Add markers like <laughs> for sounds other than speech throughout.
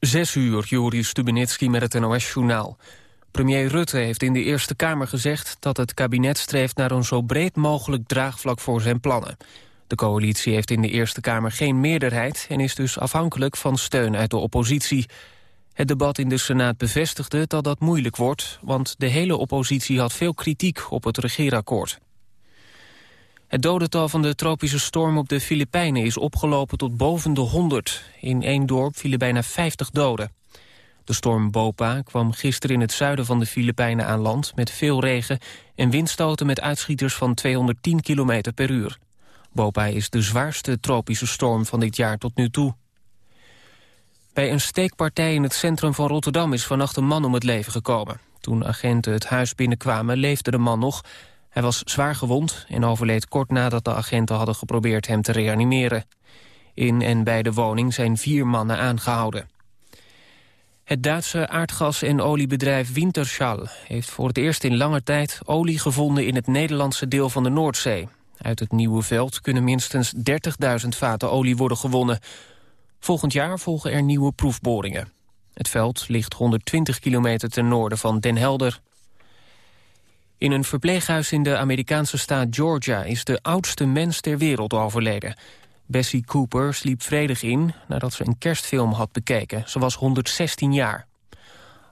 Zes uur, Joris Stubenitski met het NOS-journaal. Premier Rutte heeft in de Eerste Kamer gezegd dat het kabinet streeft naar een zo breed mogelijk draagvlak voor zijn plannen. De coalitie heeft in de Eerste Kamer geen meerderheid en is dus afhankelijk van steun uit de oppositie. Het debat in de Senaat bevestigde dat dat moeilijk wordt, want de hele oppositie had veel kritiek op het regeerakkoord. Het dodental van de tropische storm op de Filipijnen is opgelopen tot boven de 100. In één dorp vielen bijna 50 doden. De storm Bopa kwam gisteren in het zuiden van de Filipijnen aan land... met veel regen en windstoten met uitschieters van 210 km per uur. Bopa is de zwaarste tropische storm van dit jaar tot nu toe. Bij een steekpartij in het centrum van Rotterdam is vannacht een man om het leven gekomen. Toen agenten het huis binnenkwamen leefde de man nog... Hij was zwaar gewond en overleed kort nadat de agenten hadden geprobeerd hem te reanimeren. In en bij de woning zijn vier mannen aangehouden. Het Duitse aardgas- en oliebedrijf Wintershall heeft voor het eerst in lange tijd olie gevonden in het Nederlandse deel van de Noordzee. Uit het nieuwe veld kunnen minstens 30.000 vaten olie worden gewonnen. Volgend jaar volgen er nieuwe proefboringen. Het veld ligt 120 kilometer ten noorden van Den Helder. In een verpleeghuis in de Amerikaanse staat Georgia... is de oudste mens ter wereld overleden. Bessie Cooper sliep vredig in nadat ze een kerstfilm had bekeken. Ze was 116 jaar.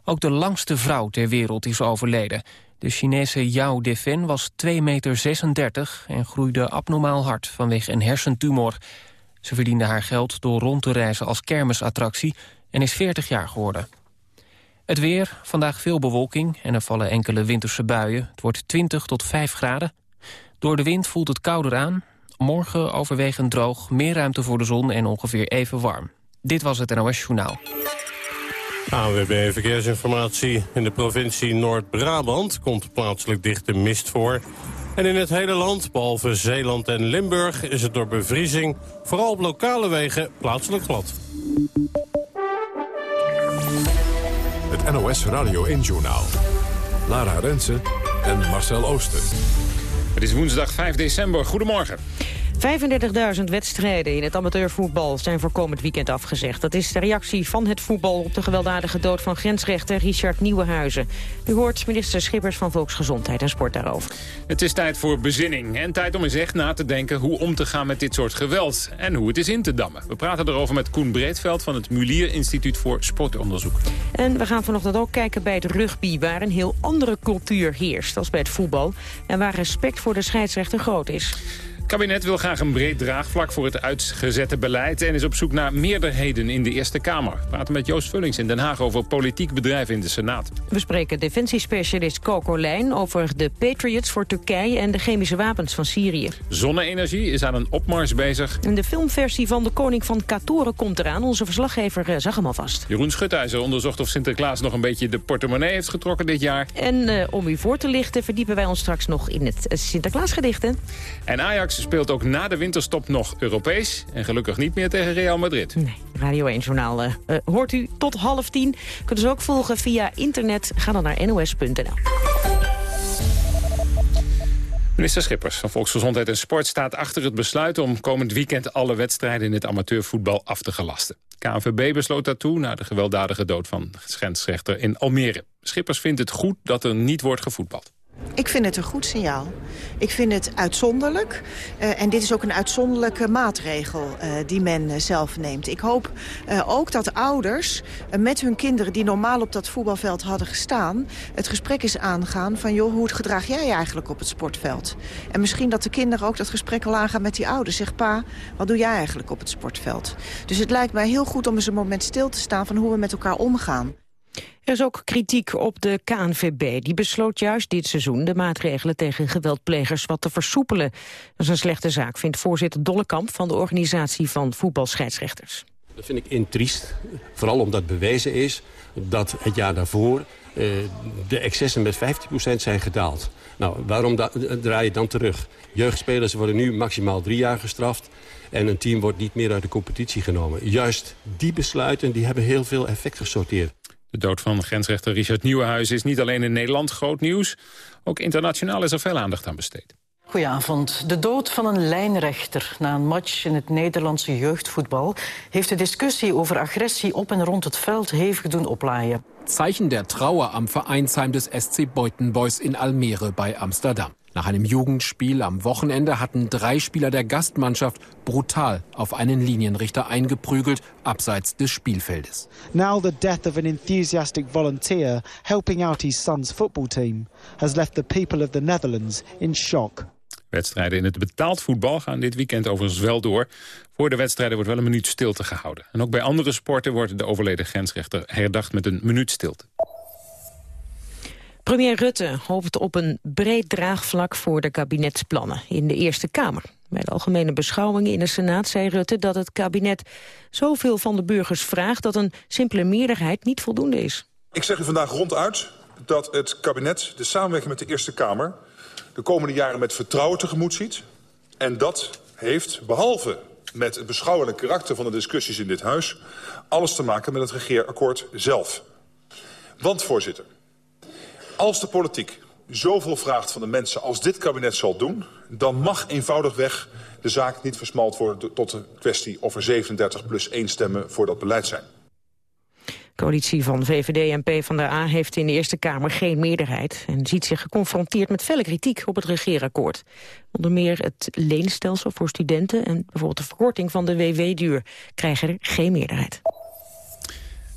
Ook de langste vrouw ter wereld is overleden. De Chinese Yao Defen was 2,36 meter en groeide abnormaal hard vanwege een hersentumor. Ze verdiende haar geld door rond te reizen als kermisattractie en is 40 jaar geworden. Het weer, vandaag veel bewolking en er vallen enkele winterse buien. Het wordt 20 tot 5 graden. Door de wind voelt het kouder aan. Morgen overwegend droog, meer ruimte voor de zon en ongeveer even warm. Dit was het NOS Journaal. ANWB Verkeersinformatie. In de provincie Noord-Brabant komt plaatselijk dichte mist voor. En in het hele land, behalve Zeeland en Limburg... is het door bevriezing, vooral op lokale wegen, plaatselijk glad. NOS Radio 1-journaal. Lara Rensen en Marcel Ooster. Het is woensdag 5 december. Goedemorgen. 35.000 wedstrijden in het amateurvoetbal zijn voor komend weekend afgezegd. Dat is de reactie van het voetbal op de gewelddadige dood van grensrechter Richard Nieuwenhuizen. U hoort minister Schippers van Volksgezondheid en Sport daarover. Het is tijd voor bezinning en tijd om eens echt na te denken hoe om te gaan met dit soort geweld en hoe het is in te dammen. We praten erover met Koen Breedveld van het Mulier Instituut voor Sportonderzoek. En we gaan vanochtend ook kijken bij het rugby waar een heel andere cultuur heerst als bij het voetbal en waar respect voor de scheidsrechter groot is. Kabinet wil graag een breed draagvlak voor het uitgezette beleid... en is op zoek naar meerderheden in de Eerste Kamer. We praten met Joost Vullings in Den Haag over politiek bedrijf in de Senaat. We spreken defensiespecialist Coco Lijn over de Patriots voor Turkije... en de chemische wapens van Syrië. Zonne-energie is aan een opmars bezig. En de filmversie van De Koning van Katoren komt eraan. Onze verslaggever eh, zag hem alvast. Jeroen Schutijzer onderzocht of Sinterklaas nog een beetje de portemonnee heeft getrokken dit jaar. En uh, om u voor te lichten verdiepen wij ons straks nog in het uh, Sinterklaasgedichten. En Ajax speelt ook na de winterstop nog Europees. En gelukkig niet meer tegen Real Madrid. Nee, Radio 1 Journaal uh, hoort u tot half tien. Kunt u ook volgen via internet. Ga dan naar nos.nl. Minister Schippers van Volksgezondheid en Sport staat achter het besluit... om komend weekend alle wedstrijden in het amateurvoetbal af te gelasten. KNVB besloot daartoe na de gewelddadige dood van schensrechter in Almere. Schippers vindt het goed dat er niet wordt gevoetbald. Ik vind het een goed signaal. Ik vind het uitzonderlijk. Uh, en dit is ook een uitzonderlijke maatregel uh, die men uh, zelf neemt. Ik hoop ook dat ouders met hun kinderen die normaal op dat voetbalveld hadden gestaan... het gesprek is aangaan van, joh, hoe gedraag jij eigenlijk op het sportveld? En misschien dat de kinderen ook dat gesprek al aangaan met die ouders. Zeg, pa, wat doe jij eigenlijk op het sportveld? Dus het lijkt mij heel goed om eens een moment stil te staan van hoe we met elkaar omgaan. Er is ook kritiek op de KNVB. Die besloot juist dit seizoen de maatregelen tegen geweldplegers wat te versoepelen. Dat is een slechte zaak, vindt voorzitter Dollekamp van de organisatie van voetbalscheidsrechters. Dat vind ik intriest, vooral omdat bewezen is dat het jaar daarvoor uh, de excessen met 15% zijn gedaald. Nou, waarom draai je dan terug? Jeugdspelers worden nu maximaal drie jaar gestraft en een team wordt niet meer uit de competitie genomen. Juist die besluiten die hebben heel veel effect gesorteerd. De dood van grensrechter Richard Nieuwenhuizen is niet alleen in Nederland groot nieuws. Ook internationaal is er veel aandacht aan besteed. Goedenavond. De dood van een lijnrechter na een match in het Nederlandse jeugdvoetbal heeft de discussie over agressie op en rond het veld hevig doen oplaaien. Zeichen der Trauer am Vereinsheim des SC Beutenboys in Almere bei Amsterdam. Nach einem Jugendspiel am Wochenende hatten drei Spieler der Gastmannschaft brutal auf einen Linienrichter eingeprügelt, abseits des Spielfeldes. Now the death of an enthusiastic volunteer helping out his son's football team has left the people of the Netherlands in shock. Wedstrijden in het betaald voetbal gaan dit weekend overigens wel door. Voor de wedstrijden wordt wel een minuut stilte gehouden. En ook bij andere sporten wordt de overleden grensrechter herdacht met een minuut stilte. Premier Rutte hoopt op een breed draagvlak voor de kabinetsplannen in de Eerste Kamer. Bij de algemene beschouwingen in de Senaat zei Rutte dat het kabinet zoveel van de burgers vraagt dat een simpele meerderheid niet voldoende is. Ik zeg u vandaag ronduit dat het kabinet de samenwerking met de Eerste Kamer de komende jaren met vertrouwen tegemoet ziet. En dat heeft, behalve met het beschouwelijk karakter van de discussies in dit huis... alles te maken met het regeerakkoord zelf. Want, voorzitter, als de politiek zoveel vraagt van de mensen als dit kabinet zal doen... dan mag eenvoudigweg de zaak niet versmald worden tot de kwestie... of er 37 plus 1 stemmen voor dat beleid zijn. De coalitie van VVD en PvdA heeft in de Eerste Kamer geen meerderheid... en ziet zich geconfronteerd met felle kritiek op het regeerakkoord. Onder meer het leenstelsel voor studenten... en bijvoorbeeld de verkorting van de WW-duur krijgen er geen meerderheid.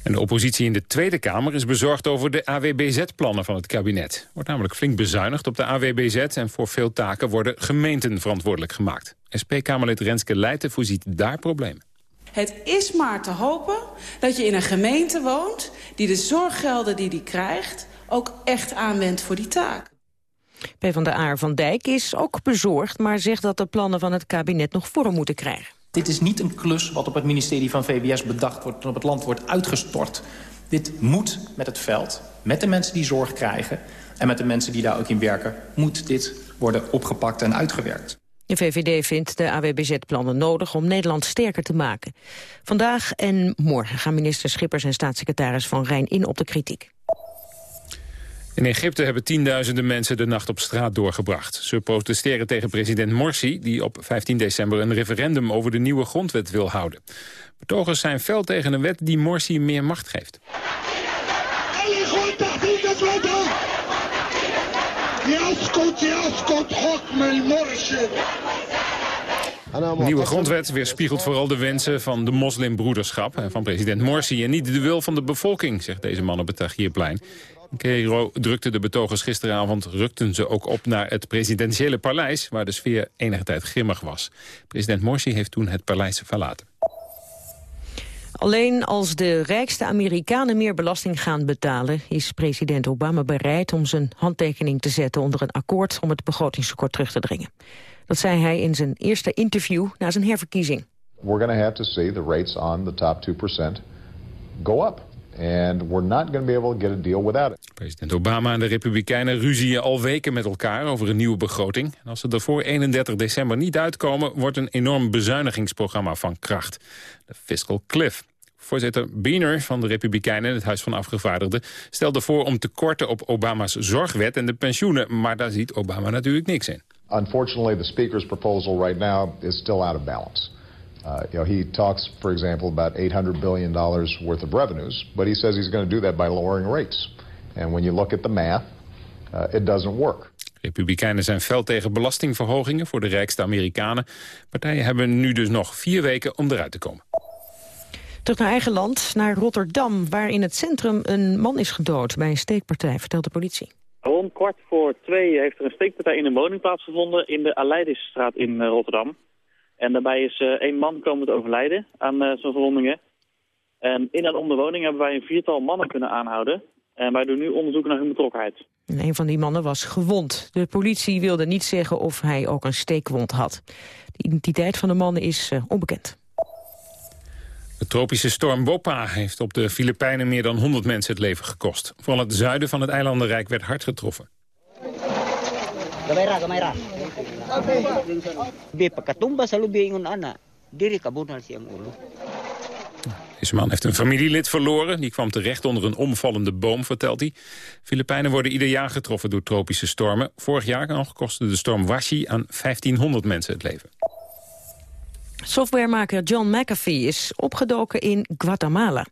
En de oppositie in de Tweede Kamer is bezorgd over de AWBZ-plannen van het kabinet. wordt namelijk flink bezuinigd op de AWBZ... en voor veel taken worden gemeenten verantwoordelijk gemaakt. SP-Kamerlid Renske Leijten voorziet daar problemen. Het is maar te hopen dat je in een gemeente woont... die de zorggelden die die krijgt ook echt aanwendt voor die taak. PvdA van Dijk is ook bezorgd... maar zegt dat de plannen van het kabinet nog vorm moeten krijgen. Dit is niet een klus wat op het ministerie van VWS bedacht wordt... en op het land wordt uitgestort. Dit moet met het veld, met de mensen die zorg krijgen... en met de mensen die daar ook in werken... moet dit worden opgepakt en uitgewerkt. De VVD vindt de AWBZ-plannen nodig om Nederland sterker te maken. Vandaag en morgen gaan minister Schippers en staatssecretaris Van Rijn in op de kritiek. In Egypte hebben tienduizenden mensen de nacht op straat doorgebracht. Ze protesteren tegen president Morsi, die op 15 december een referendum over de nieuwe grondwet wil houden. Betogers zijn fel tegen een wet die Morsi meer macht geeft. De nieuwe grondwet weerspiegelt vooral de wensen van de moslimbroederschap... en van president Morsi en niet de wil van de bevolking, zegt deze man op het Tahrirplein. Cairo drukte de betogers gisteravond rukten ze ook op naar het presidentiële paleis... waar de sfeer enige tijd grimmig was. President Morsi heeft toen het paleis verlaten. Alleen als de rijkste Amerikanen meer belasting gaan betalen... is president Obama bereid om zijn handtekening te zetten... onder een akkoord om het begrotingstekort terug te dringen. Dat zei hij in zijn eerste interview na zijn herverkiezing. We're going to have to see the rates on the top 2% go up. And we're not going to be able to get a deal without it. President Obama en de Republikeinen ruzien al weken met elkaar over een nieuwe begroting. En als ze er voor 31 december niet uitkomen, wordt een enorm bezuinigingsprogramma van kracht. De Fiscal Cliff. Voorzitter Biener van de Republikeinen in het Huis van Afgevaardigden... stelde voor om te korten op Obama's zorgwet en de pensioenen. Maar daar ziet Obama natuurlijk niks in. Unfortunately, the Speaker's proposal right now is still out of balance. Uh, you know, he talks, for example, about $800 billion worth of revenues, but he says he's going to do that by lowering rates. And when you look at the math, uh, it doesn't work. Republikeinen zijn fel tegen belastingverhogingen voor de rijkste Amerikanen. Partijen hebben nu dus nog vier weken om eruit te komen. Terug naar eigen land, naar Rotterdam, waar in het centrum een man is gedood bij een steekpartij, vertelt de politie. Rond kwart voor twee heeft er een steekpartij in een woning plaatsgevonden in de Aleidisstraat in eh, Rotterdam. En daarbij is uh, één man komen te overlijden aan uh, zijn verwondingen. En in en om de woning hebben wij een viertal mannen kunnen aanhouden. En wij doen nu onderzoek naar hun betrokkenheid. En een van die mannen was gewond. De politie wilde niet zeggen of hij ook een steekwond had. De identiteit van de mannen is uh, onbekend. De tropische storm Bopa heeft op de Filipijnen meer dan 100 mensen het leven gekost. Vooral het zuiden van het eilandenrijk werd hard getroffen. Deze man heeft een familielid verloren. Die kwam terecht onder een omvallende boom, vertelt hij. Filipijnen worden ieder jaar getroffen door tropische stormen. Vorig jaar nog kostte de storm Washi aan 1500 mensen het leven. Softwaremaker John McAfee is opgedoken in Guatemala.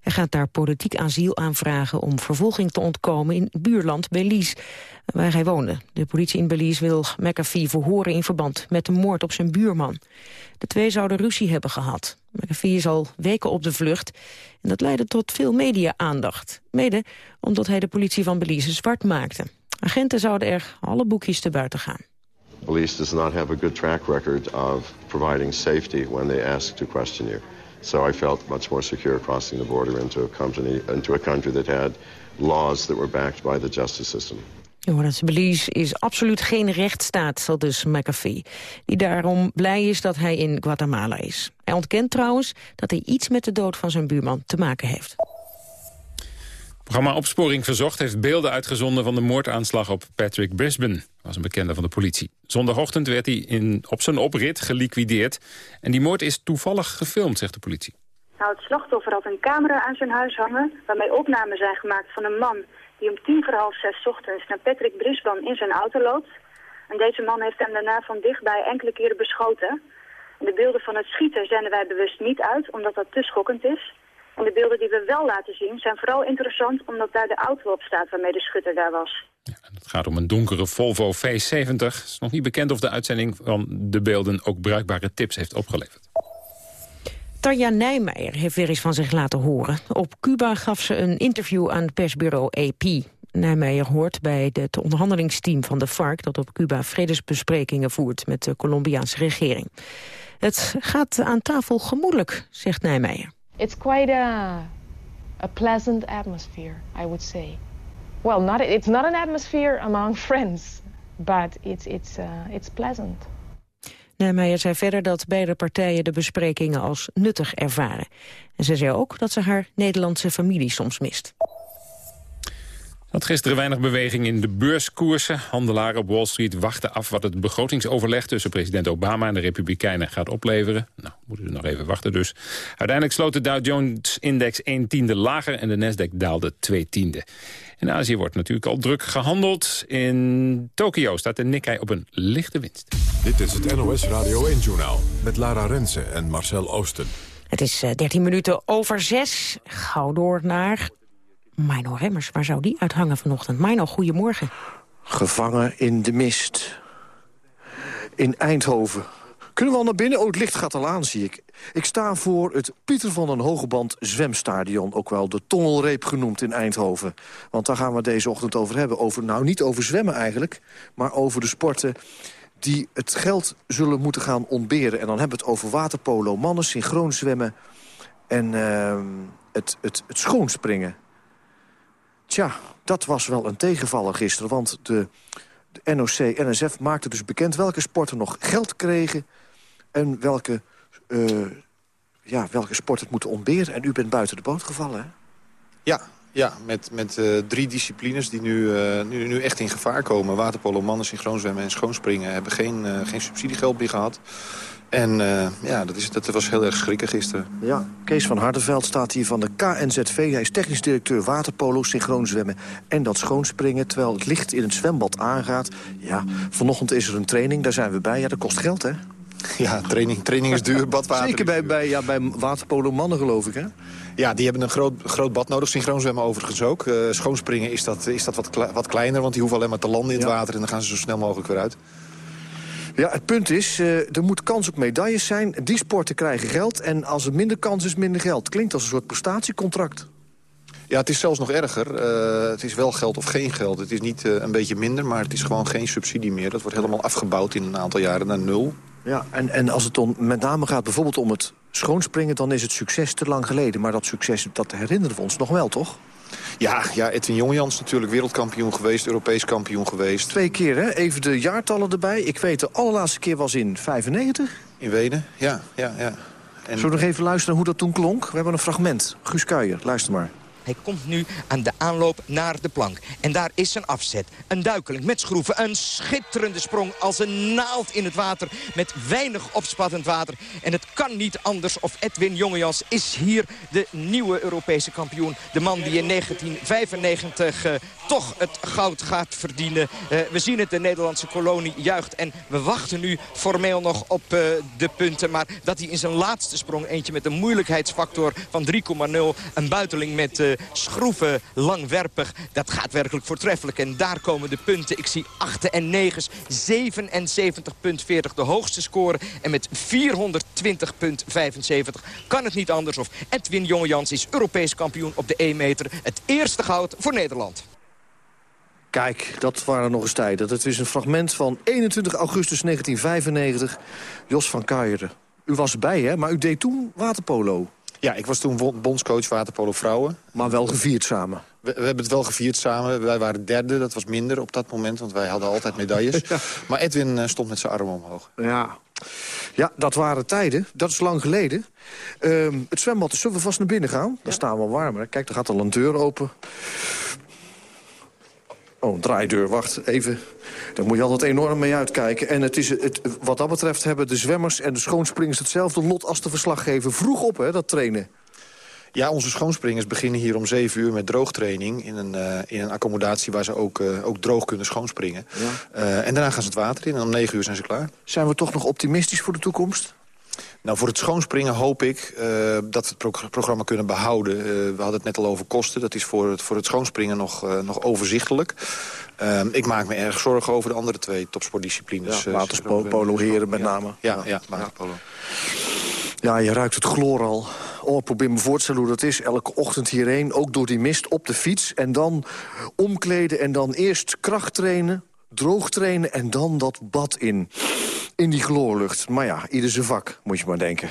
Hij gaat daar politiek asiel aanvragen om vervolging te ontkomen in buurland Belize, waar hij woonde. De politie in Belize wil McAfee verhoren in verband met de moord op zijn buurman. De twee zouden ruzie hebben gehad. McAfee is al weken op de vlucht en dat leidde tot veel media-aandacht. Mede omdat hij de politie van Belize zwart maakte. Agenten zouden er alle boekjes te buiten gaan. Police does not have a good track record of providing safety when they ask to question you. So I felt much more secure crossing the border into a country, into a country that had laws that were backed by the justice system. Belize is absoluut geen rechtsstaat, zal dus McAfee. Die daarom blij is dat hij in Guatemala is. Hij ontkent trouwens dat hij iets met de dood van zijn buurman te maken heeft. Programma Opsporing Verzocht heeft beelden uitgezonden van de moordaanslag op Patrick Brisbane. was een bekende van de politie. Zondagochtend werd hij in, op zijn oprit geliquideerd. En die moord is toevallig gefilmd, zegt de politie. Nou, het slachtoffer had een camera aan zijn huis hangen... waarmee opnamen zijn gemaakt van een man die om tien voor half zes ochtends naar Patrick Brisbane in zijn auto loopt. En deze man heeft hem daarna van dichtbij enkele keren beschoten. En de beelden van het schieten zenden wij bewust niet uit, omdat dat te schokkend is. En de beelden die we wel laten zien zijn vooral interessant omdat daar de auto op staat waarmee de schutter daar was. Ja, het gaat om een donkere Volvo V70. Het is nog niet bekend of de uitzending van de beelden ook bruikbare tips heeft opgeleverd. Tarja Nijmeijer heeft weer eens van zich laten horen. Op Cuba gaf ze een interview aan persbureau AP. Nijmeijer hoort bij het onderhandelingsteam van de FARC... dat op Cuba vredesbesprekingen voert met de Colombiaanse regering. Het gaat aan tafel gemoedelijk, zegt Nijmeijer. It's quite a, a pleasant atmosphere, I would say. Well, not, it's not an atmosphere among <laughs> friends, but it's, it's, uh, it's pleasant. Nijmeijer zei verder dat beide partijen de besprekingen als nuttig ervaren. En ze zei ook dat ze haar Nederlandse familie soms mist. Had gisteren weinig beweging in de beurskoersen. Handelaren op Wall Street wachten af wat het begrotingsoverleg... tussen president Obama en de Republikeinen gaat opleveren. Nou, moeten we nog even wachten dus. Uiteindelijk sloot de Dow Jones-index 1 tiende lager... en de Nasdaq daalde 2 tiende. In Azië wordt natuurlijk al druk gehandeld. In Tokio staat de Nikkei op een lichte winst. Dit is het NOS Radio 1-journaal met Lara Rensen en Marcel Oosten. Het is 13 eh, minuten over 6. Gauw door naar Mino Remmers. Waar zou die uithangen vanochtend? Mino, goedemorgen. Gevangen in de mist. In Eindhoven. Kunnen we al naar binnen? Oh, het licht gaat al aan, zie ik. Ik sta voor het Pieter van den Hogeband zwemstadion. Ook wel de Tonnelreep genoemd in Eindhoven. Want daar gaan we deze ochtend over hebben. Over, nou, niet over zwemmen eigenlijk, maar over de sporten die het geld zullen moeten gaan ontberen. En dan hebben we het over waterpolo, mannen, synchroon zwemmen... en uh, het, het, het schoonspringen. Tja, dat was wel een tegenvaller gisteren, want de, de NOC-NSF maakte dus bekend... welke sporten nog geld kregen en welke, uh, ja, welke sport het moeten ontberen. En u bent buiten de boot gevallen? Ja, ja met, met uh, drie disciplines die nu, uh, nu, nu echt in gevaar komen. Waterpolo, mannen, synchroonzwemmen en schoonspringen... hebben geen, geen subsidiegeld meer gehad. En uh, ja, dat, is, dat was heel erg schrikken gisteren. Ja, Kees van Hardenveld staat hier van de KNZV. Hij is technisch directeur waterpolo, synchroonzwemmen en dat schoonspringen... terwijl het licht in het zwembad aangaat. Ja, vanochtend is er een training, daar zijn we bij. Ja, dat kost geld, hè? <laughs> Ja, training, training is duur, badwater Zeker bij, bij, ja, bij waterpolo mannen, geloof ik, hè? Ja, die hebben een groot, groot bad nodig. Synchroonzwemmen overigens ook. Uh, schoonspringen is dat, is dat wat, wat kleiner, want die hoeven alleen maar te landen in het water... en dan gaan ze zo snel mogelijk weer uit. Ja, het punt is, uh, er moet kans op medailles zijn. Die sporten krijgen geld en als er minder kans is, minder geld. Klinkt als een soort prestatiecontract. Ja, het is zelfs nog erger. Uh, het is wel geld of geen geld. Het is niet uh, een beetje minder, maar het is gewoon geen subsidie meer. Dat wordt helemaal afgebouwd in een aantal jaren naar nul. Ja, en, en als het dan met name gaat bijvoorbeeld om het schoonspringen... dan is het succes te lang geleden. Maar dat succes, dat herinneren we ons nog wel, toch? Ja, ja Edwin Jongjans natuurlijk wereldkampioen geweest, Europees kampioen geweest. Twee keer, hè? Even de jaartallen erbij. Ik weet, de allerlaatste keer was in 95. In Wenen, ja, ja, ja. En... Zullen we nog even luisteren hoe dat toen klonk? We hebben een fragment. Guus Kuijer, luister maar. Hij komt nu aan de aanloop naar de plank. En daar is een afzet. Een duikeling met schroeven. Een schitterende sprong als een naald in het water. Met weinig opspattend water. En het kan niet anders of Edwin Jongejans is hier de nieuwe Europese kampioen. De man die in 1995 uh, toch het goud gaat verdienen. Uh, we zien het, de Nederlandse kolonie juicht. En we wachten nu formeel nog op uh, de punten. Maar dat hij in zijn laatste sprong, eentje met een moeilijkheidsfactor van 3,0... een buiteling met schroeven langwerpig, dat gaat werkelijk voortreffelijk. En daar komen de punten. Ik zie 8 en 9, 77,40 de hoogste score. En met 420,75 kan het niet anders. Of Edwin Jongejans is Europees kampioen op de 1 meter. Het eerste goud voor Nederland. Kijk, dat waren nog eens tijden. Dat is een fragment van 21 augustus 1995. Jos van Kuijeren. U was erbij, hè? Maar u deed toen waterpolo. Ja, ik was toen bondscoach waterpolo vrouwen. Maar wel gevierd samen? We, we, hebben het wel gevierd samen. Wij waren derde, dat was minder op dat moment, want wij hadden altijd medailles. <laughs> ja. Maar Edwin uh, stond met zijn arm omhoog. Ja. ja, dat waren tijden. Dat is lang geleden. Uh, het zwembad, zullen we vast naar binnen gaan? Ja. Dan staan we warmer. Kijk, er gaat een deur open. Oh, draaideur, wacht, even. Daar moet je altijd enorm mee uitkijken. En het is, het, wat dat betreft hebben de zwemmers en de schoonspringers... hetzelfde lot als de verslaggever. Vroeg op, hè, dat trainen. Ja, onze schoonspringers beginnen hier om 7 uur met droogtraining... in een, uh, in een accommodatie waar ze ook, uh, ook droog kunnen schoonspringen. Ja. Uh, en daarna gaan ze het water in en om 9 uur zijn ze klaar. Zijn we toch nog optimistisch voor de toekomst? Nou, voor het schoonspringen hoop ik uh, dat we het pro programma kunnen behouden. Uh, we hadden het net al over kosten. Dat is voor het, voor het schoonspringen nog, uh, nog overzichtelijk. Uh, ik maak me erg zorgen over de andere twee topsportdisciplines. Ja, waterpolo, heren met name. Ja, ja, ja waterpolo. Ja, je ruikt het chloor al. Oh, probeer me voor te stellen hoe dat is. Elke ochtend hierheen, ook door die mist op de fiets. En dan omkleden en dan eerst kracht trainen, droog trainen... en dan dat bad in in die chloorlucht. Maar ja, ieder zijn vak, moet je maar denken.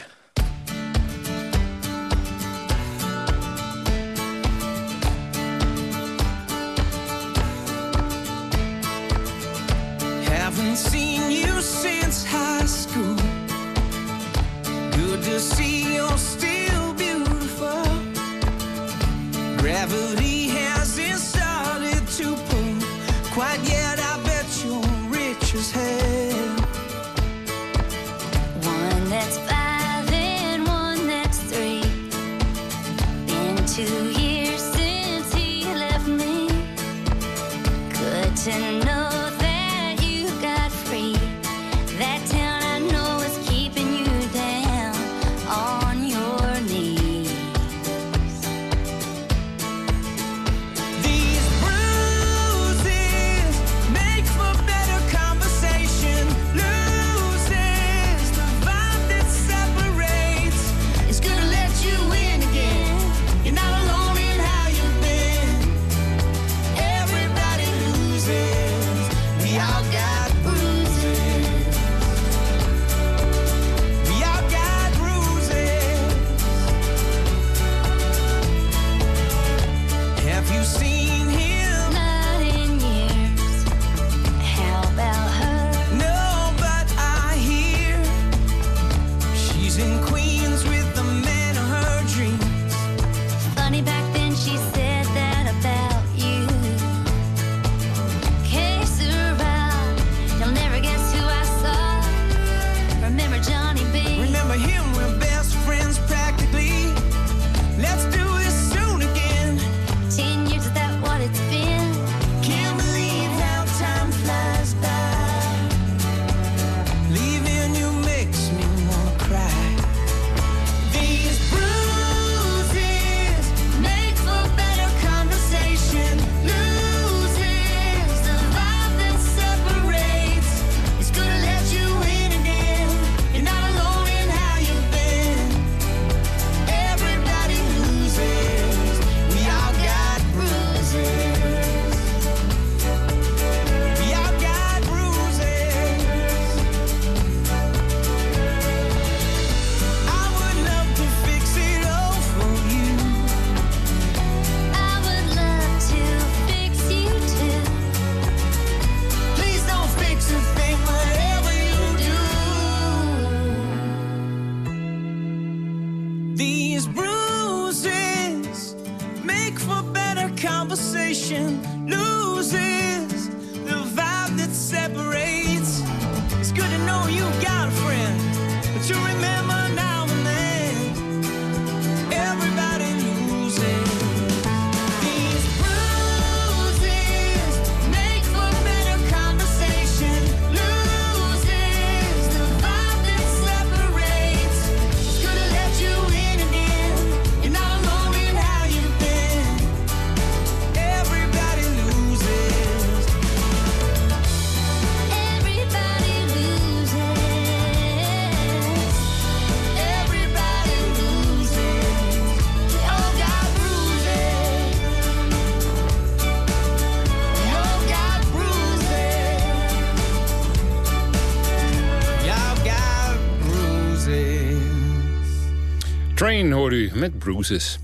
Met Bruises.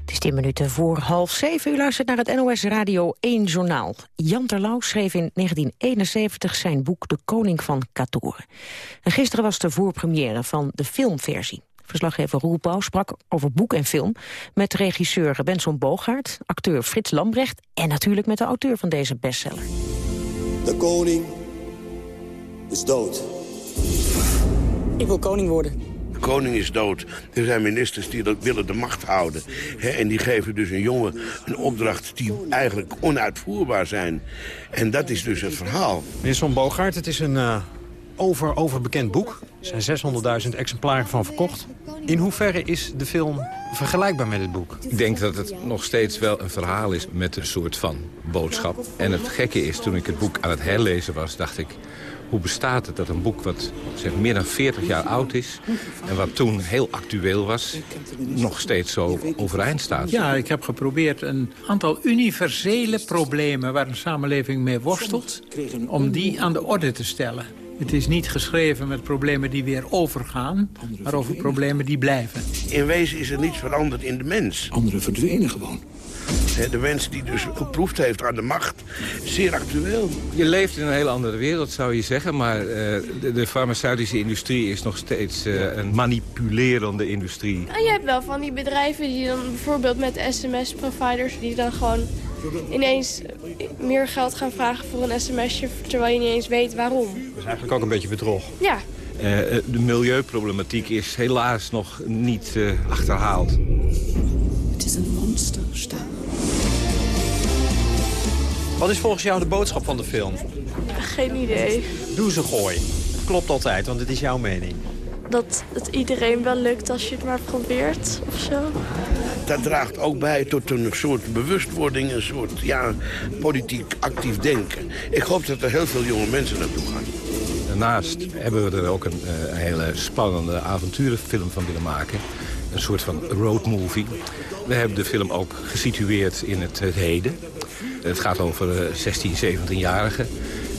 Het is 10 minuten voor half zeven. U luistert naar het NOS Radio 1 Journaal. Jan Terlouw schreef in 1971 zijn boek De Koning van Katoren. En gisteren was de voorpremière van de filmversie. Verslaggever Roel Pauw sprak over boek en film... met regisseur Benson Boogaard, acteur Frits Lambrecht... en natuurlijk met de auteur van deze bestseller. De koning is dood. Ik wil koning worden. De koning is dood. Er zijn ministers die dat willen de macht houden. Hè, en die geven dus een jongen een opdracht die eigenlijk onuitvoerbaar zijn. En dat is dus het verhaal. Meneer Son Boogaard, het is een eh, over, overbekend boek. Er zijn 600.000 exemplaren van verkocht. In hoeverre is de film vergelijkbaar met het boek? Ik denk dat het nog steeds wel een verhaal is met een soort van boodschap. En het gekke is, toen ik het boek aan het herlezen was, dacht ik... hoe bestaat het dat een boek wat zeg, meer dan 40 jaar oud is... en wat toen heel actueel was, nog steeds zo overeind staat? Ja, ik heb geprobeerd een aantal universele problemen... waar een samenleving mee worstelt, om die aan de orde te stellen. Het is niet geschreven met problemen die weer overgaan... maar over problemen die blijven. In wezen is er niets veranderd in de mens. Anderen verdwenen gewoon. De mens die dus geproefd heeft aan de macht. Zeer actueel. Je leeft in een hele andere wereld, zou je zeggen. Maar eh, de, de farmaceutische industrie is nog steeds eh, een manipulerende industrie. En je hebt wel van die bedrijven die dan bijvoorbeeld met sms-providers... die dan gewoon ineens meer geld gaan vragen voor een sms'je... terwijl je niet eens weet waarom. Dat is eigenlijk ook een beetje bedrog. Ja, Eh, de milieuproblematiek is helaas nog niet eh, achterhaald. Het is een monsterstaal. Wat is volgens jou de boodschap van de film? geen idee. Doe ze gooi. Klopt altijd, want het is jouw mening. Dat het iedereen wel lukt als je het maar probeert of zo. Dat draagt ook bij tot een soort bewustwording, een soort ja, politiek actief denken. Ik hoop dat er heel veel jonge mensen naartoe gaan. Daarnaast hebben we er ook een, eh, een hele spannende avonturenfilm van willen maken. Een soort van roadmovie. We hebben de film ook gesitueerd in het, het heden. Het gaat over eh, 16, 17-jarigen.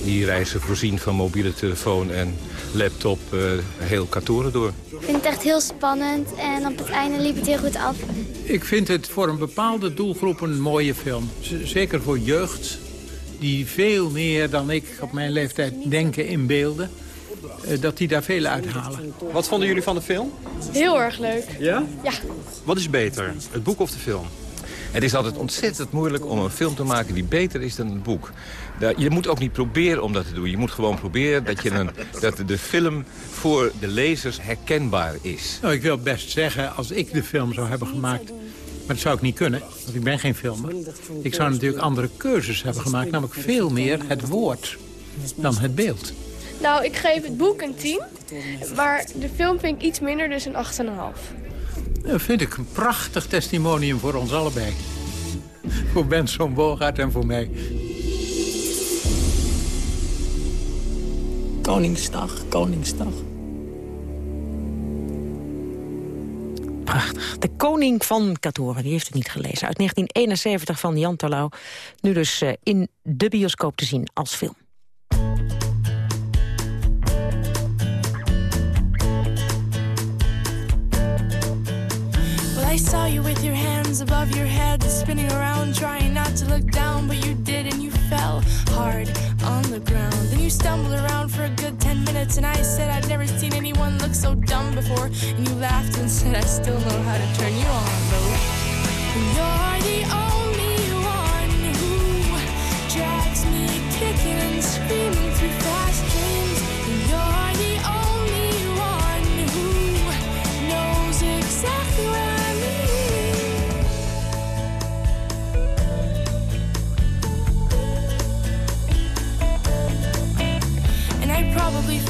Die reizen voorzien van mobiele telefoon en laptop eh, heel Katoren door. Ik vind het echt heel spannend en op het einde liep het heel goed af. Ik vind het voor een bepaalde doelgroep een mooie film. Z- Zeker voor jeugd, die veel meer dan ik op mijn leeftijd denken in beelden. Eh, Dat die daar veel uithalen. Wat vonden jullie van de film? Heel erg leuk. Ja? Ja. Wat is beter, het boek of de film? Het is altijd ontzettend moeilijk om een film te maken die beter is dan het boek. Je moet ook niet proberen om dat te doen. Je moet gewoon proberen dat, je een, dat de film voor de lezers herkenbaar is. Nou, ik wil best zeggen, als ik de film zou hebben gemaakt... maar dat zou ik niet kunnen, want ik ben geen filmer. Ik zou natuurlijk andere keuzes hebben gemaakt. Namelijk veel meer het woord dan het beeld. Nou, ik geef het boek een 10. Maar de film vind ik iets minder, dus een 8,5. Dat vind ik een prachtig testimonium voor ons allebei. Voor Benson Bogaert en voor mij. Koningsdag, Koningsdag. Prachtig. De Koning van Katoren, die heeft het niet gelezen. Uit 1971 van Jan Terlouw. Nu dus eh, in de bioscoop te zien als film. saw you with your hands above your head, spinning around, trying not to look down, but you did and you fell hard on the ground. Then you stumbled around for a good 10 minutes, and I said I'd never seen anyone look so dumb before. And you laughed and <laughs> said, I still know how to turn you on, though. You're the only one who drags me kicking and screaming through fast.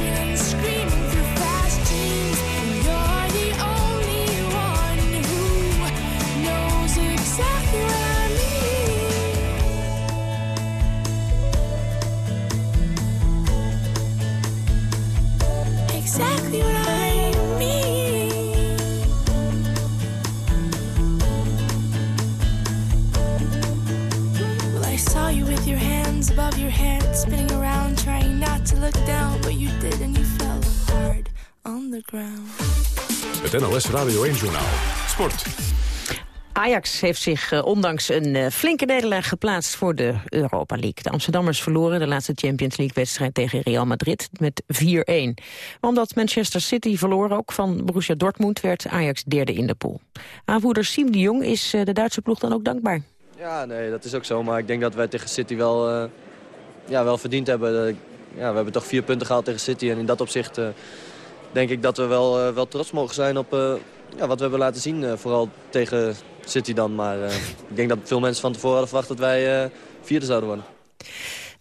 me kicking Radio 1-journaal. Sport. Ajax heeft zich eh, ondanks een eh, flinke nederlaag geplaatst voor de Europa League. De Amsterdammers verloren de laatste Champions League-wedstrijd tegen Real Madrid met 4-1. Maar omdat Manchester City verloor ook van Borussia Dortmund... werd Ajax derde in de pool. Aanvoerder Siem de Jong is eh, de Duitse ploeg dan ook dankbaar. Ja, nee, dat is ook zo. Maar ik denk dat wij tegen City wel, eh, ja, wel verdiend hebben. Ja, we hebben toch vier punten gehaald tegen City. En in dat opzicht eh, denk ik dat we wel, eh, wel trots mogen zijn op eh, ja, wat we hebben laten zien. eh, vooral tegen City dan. Maar eh, <laughs> ik denk dat veel mensen van tevoren hadden verwacht dat wij eh, vierde zouden worden.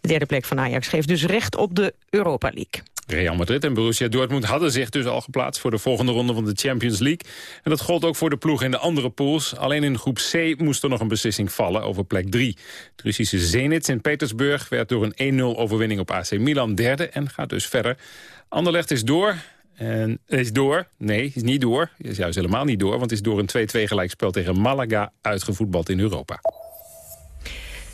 De derde plek van Ajax geeft dus recht op de Europa League. Real Madrid en Borussia Dortmund hadden zich dus al geplaatst... voor de volgende ronde van de Champions League. En dat gold ook voor de ploeg in de andere pools. Alleen in groep C moest er nog een beslissing vallen over plek 3. De Russische Zenit in Petersburg werd door een 1-0 overwinning op AC Milan derde... en gaat dus verder. Anderlecht is door... En is door. Nee, is niet door. Is juist helemaal niet door. Want is door een 2-2 gelijkspel tegen Malaga uitgevoetbald in Europa.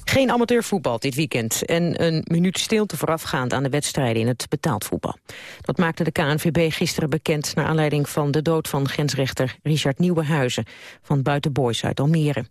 Geen amateurvoetbal dit weekend en een minuut stilte voorafgaand aan de wedstrijden in het betaald voetbal. Dat maakte de KNVB gisteren bekend naar aanleiding van de dood van grensrechter Richard Nieuwenhuizen van Buitenboys uit Almere.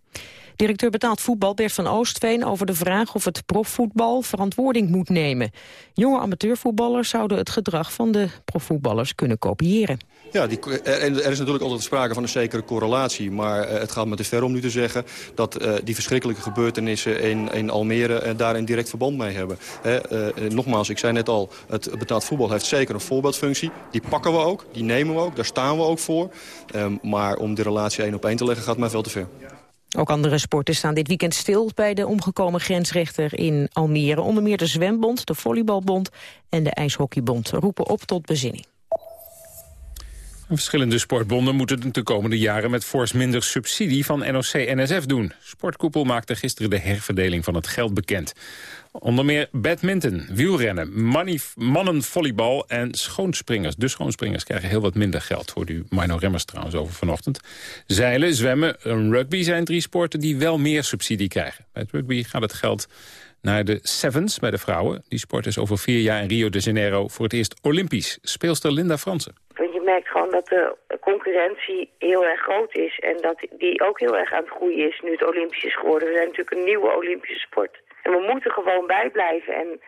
Directeur betaald voetbal Bert van Oostveen over de vraag of het profvoetbal verantwoording moet nemen. Jonge amateurvoetballers zouden het gedrag van de profvoetballers kunnen kopiëren. Ja, die, er, er is natuurlijk altijd sprake van een zekere correlatie. Maar eh, het gaat me te ver om nu te zeggen dat eh, die verschrikkelijke gebeurtenissen in, in Almere eh, daar een direct verband mee hebben. Eh, eh, nogmaals, ik zei net al, het betaald voetbal heeft zeker een voorbeeldfunctie. Die pakken we ook, die nemen we ook, daar staan we ook voor. Ehm, maar om die relatie één op één te leggen gaat mij veel te ver. Ook andere sporten staan dit weekend stil bij de omgekomen grensrechter in Almere. Onder meer de Zwembond, de Volleybalbond en de IJshockeybond roepen op tot bezinning. Verschillende sportbonden moeten de komende jaren met fors minder subsidie van NOC-NSF doen. Sportkoepel maakte gisteren de herverdeling van het geld bekend. Onder meer badminton, wielrennen, mannenvolleybal en schoonspringers. De schoonspringers krijgen heel wat minder geld. Hoorde u Mino Remmers trouwens over vanochtend. Zeilen, zwemmen en rugby zijn drie sporten die wel meer subsidie krijgen. Bij het rugby gaat het geld naar de Sevens bij de vrouwen. Die sport is over vier jaar in Rio de Janeiro voor het eerst olympisch. Speelster Linda Fransen. Je merkt gewoon dat de concurrentie heel erg groot is. En dat die ook heel erg aan het groeien is nu het Olympisch is geworden. We zijn natuurlijk een nieuwe Olympische sport. En we moeten gewoon bijblijven. En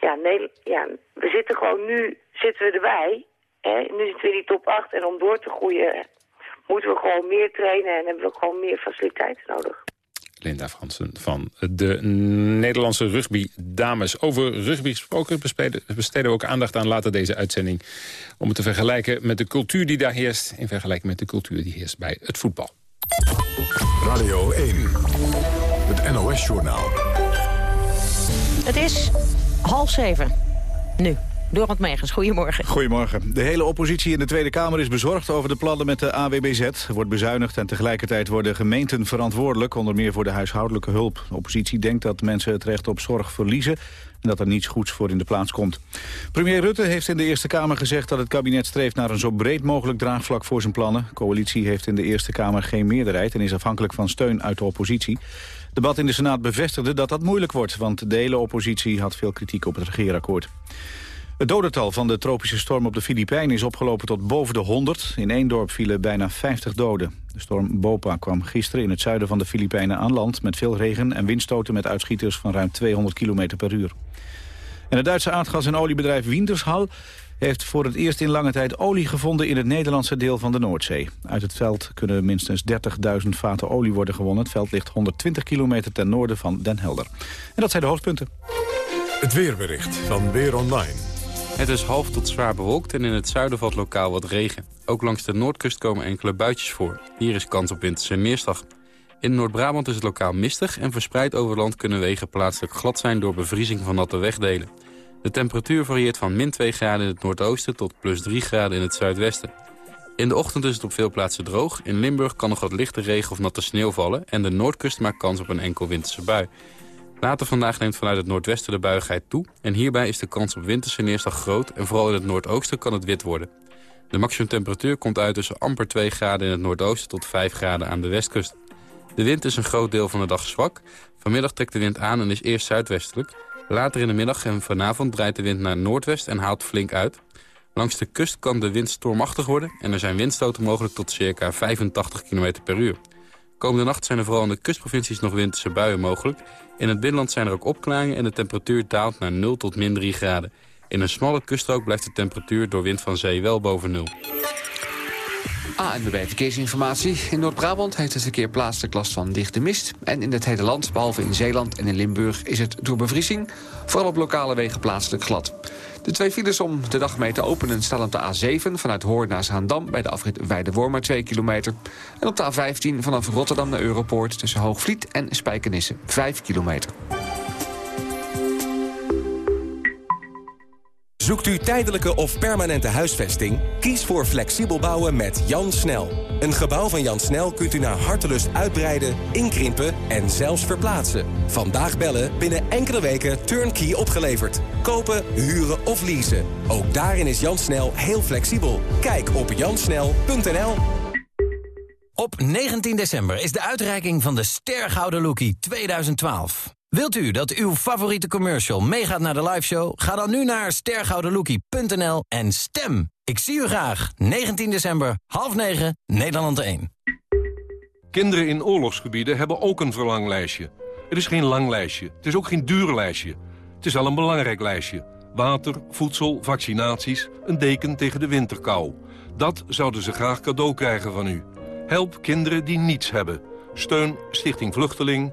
ja, nee, ja we zitten gewoon nu zitten we erbij. Hè? Nu zitten we in die top 8. En om door te groeien moeten we gewoon meer trainen. En hebben we gewoon meer faciliteiten nodig. Linda Fransen van de Nederlandse rugby-dames. Over rugby gesproken besteden, we ook aandacht aan later deze uitzending... om het te vergelijken met de cultuur die daar heerst... in vergelijking met de cultuur die heerst bij het voetbal. Radio 1, het het NOS-journaal. Het is half zeven. Nu. Dorot Megens, goedemorgen. Goedemorgen. De hele oppositie in de Tweede Kamer is bezorgd over de plannen met de AWBZ. Er wordt bezuinigd en tegelijkertijd worden gemeenten verantwoordelijk... onder meer voor de huishoudelijke hulp. De oppositie denkt dat mensen het recht op zorg verliezen... en dat er niets goeds voor in de plaats komt. Premier Rutte heeft in de Eerste Kamer gezegd dat het kabinet streeft... naar een zo breed mogelijk draagvlak voor zijn plannen. De coalitie heeft in de Eerste Kamer geen meerderheid... en is afhankelijk van steun uit de oppositie. Debat in de Senaat bevestigde dat dat moeilijk wordt... want de hele oppositie had veel kritiek op het regeerakkoord. Het dodental van de tropische storm op de Filipijnen is opgelopen tot boven de 100. In één dorp vielen bijna 50 doden. De storm Bopa kwam gisteren in het zuiden van de Filipijnen aan land... met veel regen en windstoten met uitschieters van ruim 200 km per uur. En het Duitse aardgas- en oliebedrijf Wintershal heeft voor het eerst in lange tijd olie gevonden in het Nederlandse deel van de Noordzee. Uit het veld kunnen minstens 30.000 vaten olie worden gewonnen. Het veld ligt 120 kilometer ten noorden van Den Helder. En dat zijn de hoofdpunten. Het weerbericht van Weer Online. Het is half tot zwaar bewolkt en in het zuiden valt lokaal wat regen. Ook langs de noordkust komen enkele buitjes voor. Hier is kans op winterse neerslag. In Noord-Brabant is het lokaal mistig en verspreid over land kunnen wegen plaatselijk glad zijn door bevriezing van natte wegdelen. De temperatuur varieert van min 2 graden in het noordoosten tot plus 3 graden in het zuidwesten. In de ochtend is het op veel plaatsen droog. In Limburg kan nog wat lichte regen of natte sneeuw vallen... en de noordkust maakt kans op een enkel winterse bui. Later vandaag neemt vanuit het noordwesten de buigheid toe... en hierbij is de kans op winterse neerslag groot... en vooral in het noordoosten kan het wit worden. De maximumtemperatuur komt uit tussen amper 2 graden in het noordoosten... tot 5 graden aan de westkust. De wind is een groot deel van de dag zwak. Vanmiddag trekt de wind aan en is eerst zuidwestelijk. Later in de middag en vanavond draait de wind naar noordwest en haalt flink uit. Langs de kust kan de wind stormachtig worden... en er zijn windstoten mogelijk tot circa 85 km per uur. Komende nacht zijn er vooral in de kustprovincies nog winterse buien mogelijk. In het binnenland zijn er ook opklaringen en de temperatuur daalt naar 0 tot min 3 graden. In een smalle kuststrook blijft de temperatuur door wind van zee wel boven 0. ANWB Verkeersinformatie. In Noord-Brabant heeft het verkeer plaatselijk last van dichte mist. En in het hele land, behalve in Zeeland en in Limburg, is het door bevriezing. Vooral op lokale wegen plaatselijk glad. De twee files om de dag mee te openen staan op de A7... vanuit Hoorn naar Zaandam bij de afrit Weidewormer 2 kilometer. En op de A15 vanaf Rotterdam naar Europoort... tussen Hoogvliet en Spijkenisse 5 kilometer. Zoekt u tijdelijke of permanente huisvesting? Kies voor flexibel bouwen met Jan Snel. Een gebouw van Jan Snel kunt u naar hartelust uitbreiden, inkrimpen en zelfs verplaatsen. Vandaag bellen, binnen enkele weken turnkey opgeleverd. Kopen, huren of leasen. Ook daarin is Jan Snel heel flexibel. Kijk op jansnel.nl. Op 19 december is de uitreiking van de Stergouden Lookie 2012. Wilt u dat uw favoriete commercial meegaat naar de liveshow? Ga dan nu naar stergoudenlookie.nl en stem. Ik zie u graag. 19 december, half 9, Nederland 1. Kinderen in oorlogsgebieden hebben ook een verlanglijstje. Het is geen lang lijstje. Het is ook geen duur lijstje. Het is al een belangrijk lijstje. Water, voedsel, vaccinaties, een deken tegen de winterkou. Dat zouden ze graag cadeau krijgen van u. Help kinderen die niets hebben. Steun Stichting Vluchteling.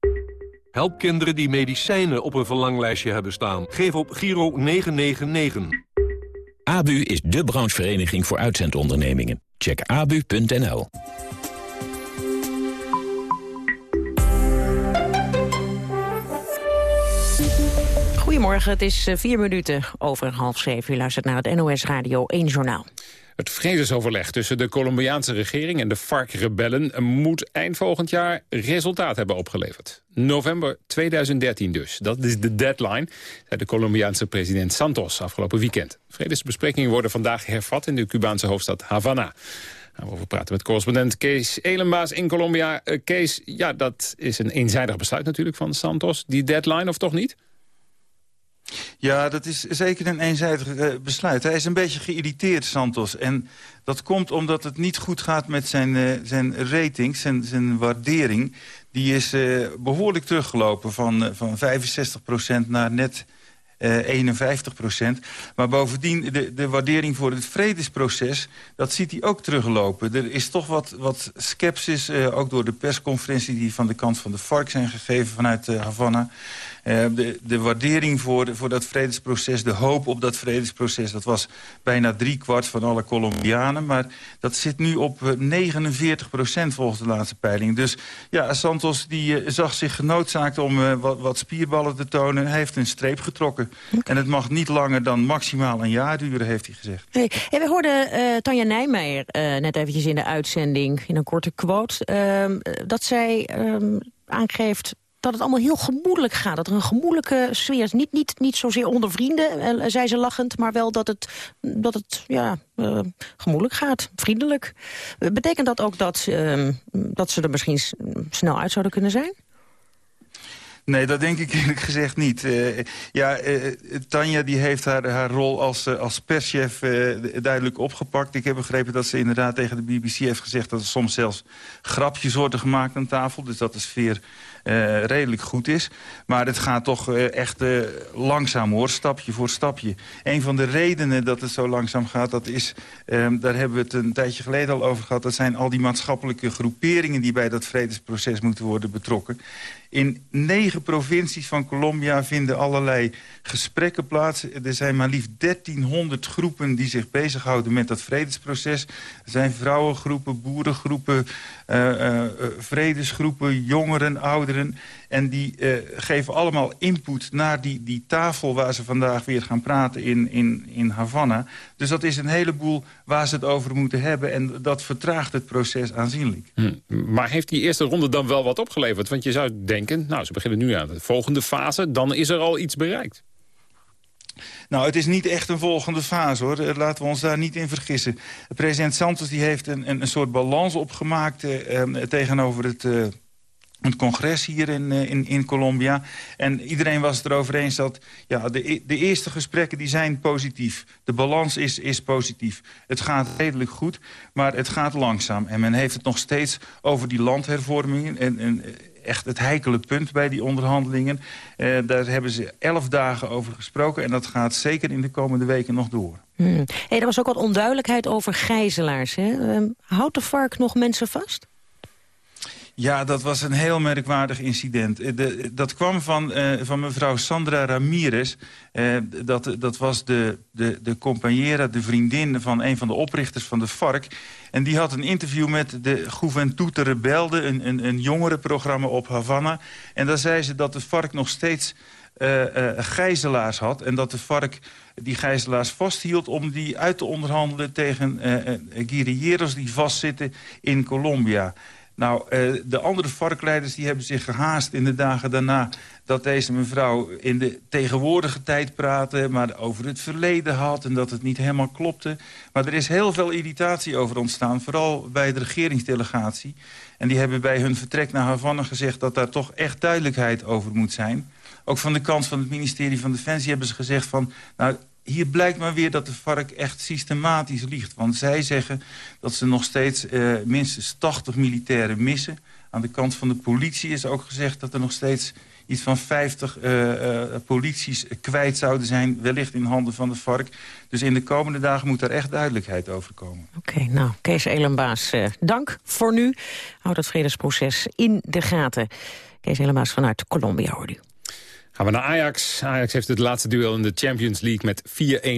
Help kinderen die medicijnen op een verlanglijstje hebben staan. Geef op Giro 999. ABU is de branchevereniging voor uitzendondernemingen. Check abu.nl. Goedemorgen, het is eh, vier minuten over half zeven. U luistert naar het NOS Radio 1 Journaal. Het vredesoverleg tussen de Colombiaanse regering en de FARC-rebellen... moet eind volgend jaar resultaat hebben opgeleverd. November 2013 dus. Dat is de deadline, zei de Colombiaanse president Santos afgelopen weekend. Vredesbesprekingen worden vandaag hervat in de Cubaanse hoofdstad Havana. Nou, we praten met correspondent Kees Elenbaas in Colombia. Uh, Kees, ja, dat is een eenzijdig besluit natuurlijk van Santos. Die deadline, of toch niet? Ja, dat is zeker een eenzijdig uh, besluit. Hij is een beetje geïrriteerd, Santos. En dat komt omdat het niet goed gaat met zijn, uh, zijn ratings, zijn, zijn waardering. die is eh, behoorlijk teruggelopen van, eh, van 65% naar net eh 51% Maar bovendien, de, de waardering voor het vredesproces... dat ziet hij ook teruglopen. Er is toch wat, wat sceptisch, eh, ook door de persconferentie... die van de kant van de FARC zijn gegeven vanuit eh, Havana... Eh, de, de waardering voor, voor dat vredesproces, de hoop op dat vredesproces... dat was bijna driekwart van alle Colombianen. Maar dat zit nu op eh, 49 procent volgens de laatste peiling. Dus ja, Santos die, eh, zag zich genoodzaakt om eh, wat, wat spierballen te tonen. Hij heeft een streep getrokken. En het mag niet langer dan maximaal een jaar duren, heeft hij gezegd. Hey, hey, we hoorden eh, Tanja Nijmeijer eh, net eventjes in de uitzending... in een korte quote, ehm, dat zij ehm, aangeeft dat het allemaal heel gemoedelijk gaat. Dat er een gemoedelijke sfeer is. Niet, niet, niet zozeer onder vrienden, eh, zei ze lachend... maar wel dat het, dat het ja, eh, gemoedelijk gaat, vriendelijk. Betekent dat ook dat, ehm, dat ze er misschien snel uit zouden kunnen zijn? Nee, dat denk ik eerlijk gezegd niet. Eh, ja, Tanja die heeft haar, haar rol als, als perschef duidelijk opgepakt. Ik heb begrepen dat ze inderdaad tegen de BBC heeft gezegd... dat er soms zelfs grapjes worden gemaakt aan tafel. Dus dat de sfeer eh, redelijk goed is. Maar het gaat toch eh, echt eh, langzaam hoor, stapje voor stapje. Een van de redenen dat het zo langzaam gaat, dat is... ehm, daar hebben we het een tijdje geleden al over gehad... dat zijn al die maatschappelijke groeperingen... die bij dat vredesproces moeten worden betrokken. In negen provincies van Colombia vinden allerlei gesprekken plaats. Er zijn maar liefst 1300 groepen die zich bezighouden met dat vredesproces. Er zijn vrouwengroepen, boerengroepen, eh, vredesgroepen, jongeren, ouderen. En die eh, geven allemaal input naar die, die tafel waar ze vandaag weer gaan praten in, in, in Havana. Dus dat is een heleboel waar ze het over moeten hebben. En dat vertraagt het proces aanzienlijk. Hm. Maar heeft die eerste ronde dan wel wat opgeleverd? Want je zou denken, nou, ze beginnen nu aan de volgende fase... dan is er al iets bereikt. Nou, het is niet echt een volgende fase, hoor. Eh, Laten we ons daar niet in vergissen. President Santos die heeft een, een, soort balans opgemaakt... eh, eh, tegenover het... eh, het congres hier in, eh, in, in Colombia. En iedereen was het erover eens dat ja, de, e- de eerste gesprekken die zijn positief. De balans is, is positief. Het gaat redelijk goed, maar het gaat langzaam. En men heeft het nog steeds over die landhervormingen. En, en eh, echt het heikele punt bij die onderhandelingen. Eh, daar hebben ze elf dagen over gesproken. En dat gaat zeker in de komende weken nog door. Hmm. Hey, er was ook wat onduidelijkheid over gijzelaars. Hè? Ehm, houdt de vark nog mensen vast? Ja, dat was een heel merkwaardig incident. Eh, dat kwam van, eh, van mevrouw Sandra Ramirez. Eh, dat, dat was de, de, de compañera, de vriendin van een van de oprichters van de FARC. En die had een interview met de Juventud de Rebelde... een, een, een jongerenprogramma op Havana. En daar zei ze dat de FARC nog steeds eh, gijzelaars had... en dat de FARC die gijzelaars vasthield om die uit te onderhandelen... tegen guerrilleros die vastzitten in Colombia... Nou, eh, de andere varkleiders die hebben zich gehaast in de dagen daarna... dat deze mevrouw in de tegenwoordige tijd praatte... maar over het verleden had en dat het niet helemaal klopte. Maar er is heel veel irritatie over ontstaan, vooral bij de regeringsdelegatie. En die hebben bij hun vertrek naar Havana gezegd... dat daar toch echt duidelijkheid over moet zijn. Ook van de kant van het ministerie van Defensie hebben ze gezegd van... nou, hier blijkt maar weer dat de vark echt systematisch liegt. Want zij zeggen dat ze nog steeds eh, minstens 80 militairen missen. Aan de kant van de politie is ook gezegd dat er nog steeds iets van 50 eh, eh, polities kwijt zouden zijn. Wellicht in handen van de vark. Dus in de komende dagen moet er echt duidelijkheid over komen. Oké, nou, Kees Elenbaas, dank voor nu. Houd het vredesproces in de gaten. Kees Elenbaas vanuit Colombia, hoor u. Gaan we naar Ajax. Ajax heeft het laatste duel in de Champions League met